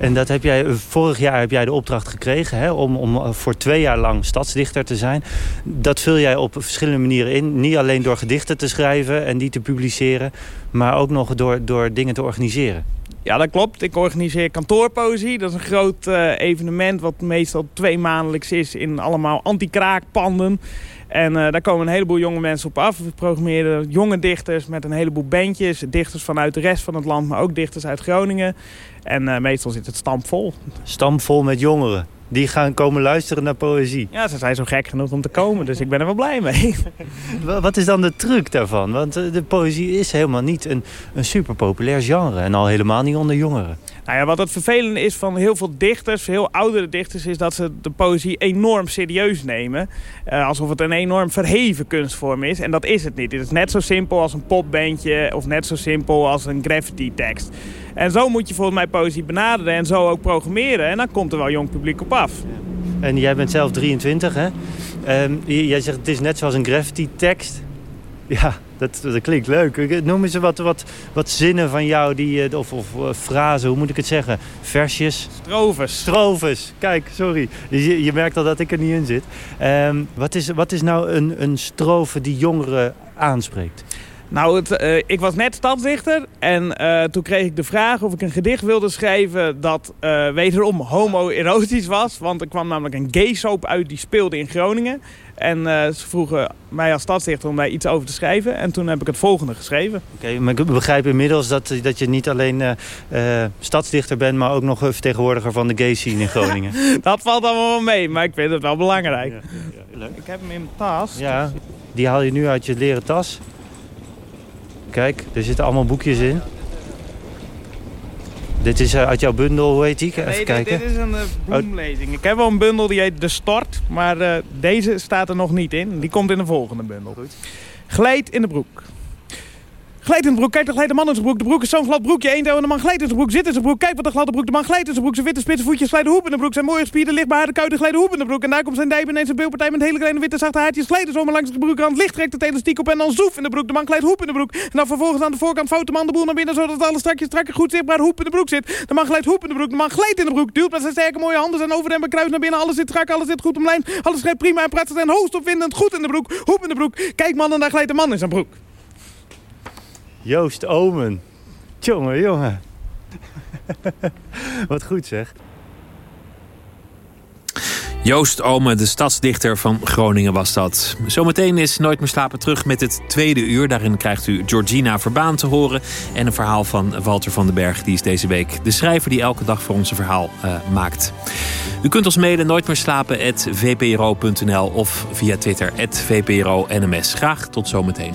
En dat heb jij, vorig jaar heb jij de opdracht gekregen hè, om, om voor twee jaar lang stadsdichter te zijn. Dat vul jij op verschillende manieren in. Niet alleen door gedichten te schrijven en die te publiceren, maar ook nog door, door dingen te organiseren. Ja, dat klopt. Ik organiseer kantoorpoëzie. Dat is een groot uh, evenement wat meestal twee maandelijks is in allemaal anti-kraakpanden. En uh, daar komen een heleboel jonge mensen op af. We programmeren jonge dichters met een heleboel bandjes. Dichters vanuit de rest van het land, maar ook dichters uit Groningen. En uh, meestal zit het stampvol. Stampvol met jongeren? Die gaan komen luisteren naar poëzie. Ja, ze zijn zo gek genoeg om te komen, dus ik ben er wel blij mee. Wat is dan de truc daarvan? Want de poëzie is helemaal niet een, een super populair genre. En al helemaal niet onder jongeren. Nou ja, wat het vervelende is van heel veel dichters, heel oudere dichters... is dat ze de poëzie enorm serieus nemen. Uh, alsof het een enorm verheven kunstvorm is. En dat is het niet. Het is net zo simpel als een popbandje... of net zo simpel als een graffiti tekst. En zo moet je volgens mij poëzie benaderen en zo ook programmeren. En dan komt er wel jong publiek op af. En jij bent zelf 23, hè? Um, jij zegt het is net zoals een graffiti tekst. Ja, dat, dat klinkt leuk. Noem eens wat, wat, wat zinnen van jou, die, of, of uh, frasen, hoe moet ik het zeggen? Versjes? Strofes. Strofes. Kijk, sorry. Je, je merkt al dat ik er niet in zit. Um, wat, is, wat is nou een, een strofe die jongeren aanspreekt? Nou, het, uh, ik was net stadsdichter en uh, toen kreeg ik de vraag of ik een gedicht wilde schrijven dat uh, wederom homoerotisch was. Want er kwam namelijk een gay soap uit die speelde in Groningen. En ze vroegen mij als stadsdichter om daar iets over te schrijven. En toen heb ik het volgende geschreven. Oké, okay, maar ik begrijp inmiddels dat, dat je niet alleen stadsdichter bent... maar ook nog vertegenwoordiger van de gay scene in Groningen. dat valt allemaal wel mee, maar ik vind het wel belangrijk. Ja, ja, ja, ik heb hem in mijn tas. Ja, die haal je nu uit je leren tas. Kijk, er zitten allemaal boekjes in. Dit is uh, uit jouw bundel, hoe heet die? Even nee, kijken. dit is een uh, bloemlezing. Ik heb wel een bundel die heet De Stort, maar uh, deze staat er nog niet in. Die komt in de volgende bundel. Goed. In de broek. Glijdt in de broek, kijk, er glijdt een man in zijn broek. De broek is zo'n glad broekje, één en de man glijdt in zijn broek, zit in zijn broek. Kijk wat een gladde broek, de man glijdt in zijn broek. Zijn witte spitse voetjes glijden hoep in de broek. Zijn mooie spieren, lichtbehaarde kuiten glijden hoep in de broek. En daar komt zijn dijp ineens een beeldpartij met hele kleine witte zachte haartjes. Glijden zomaar langs de broekrand, licht trekt het elastiek op en dan zoef in de broek. De man glijdt hoep in de broek. En dan vervolgens aan de voorkant vouwt de man de boel naar binnen, zodat alles strakjes strakker goed zichtbaar hoep in de broek zit. De man glijdt hoep in de broek, de man glijdt in de broek. Duwt met zijn sterke mooie handen zijn over en bekruist naar binnen. Alles zit strak, alles zit goed omlijnd. Alles prima en praat zijn hoogst opwindend goed in de broek. Hoep in de broek. Kijk daar glijdt de man in zijn broek. Joost Omen. Jongen, jongen. Wat goed zeg. Joost Ome, de stadsdichter van Groningen was dat. Zometeen is Nooit meer slapen terug met het tweede uur. Daarin krijgt u Georgina Verbaan te horen. En een verhaal van Walter van den Berg. Die is deze week de schrijver die elke dag voor ons een verhaal uh, maakt. U kunt ons mailen nooitmeerslapen.vpro.nl of via Twitter @vpro_nms. Graag tot zometeen.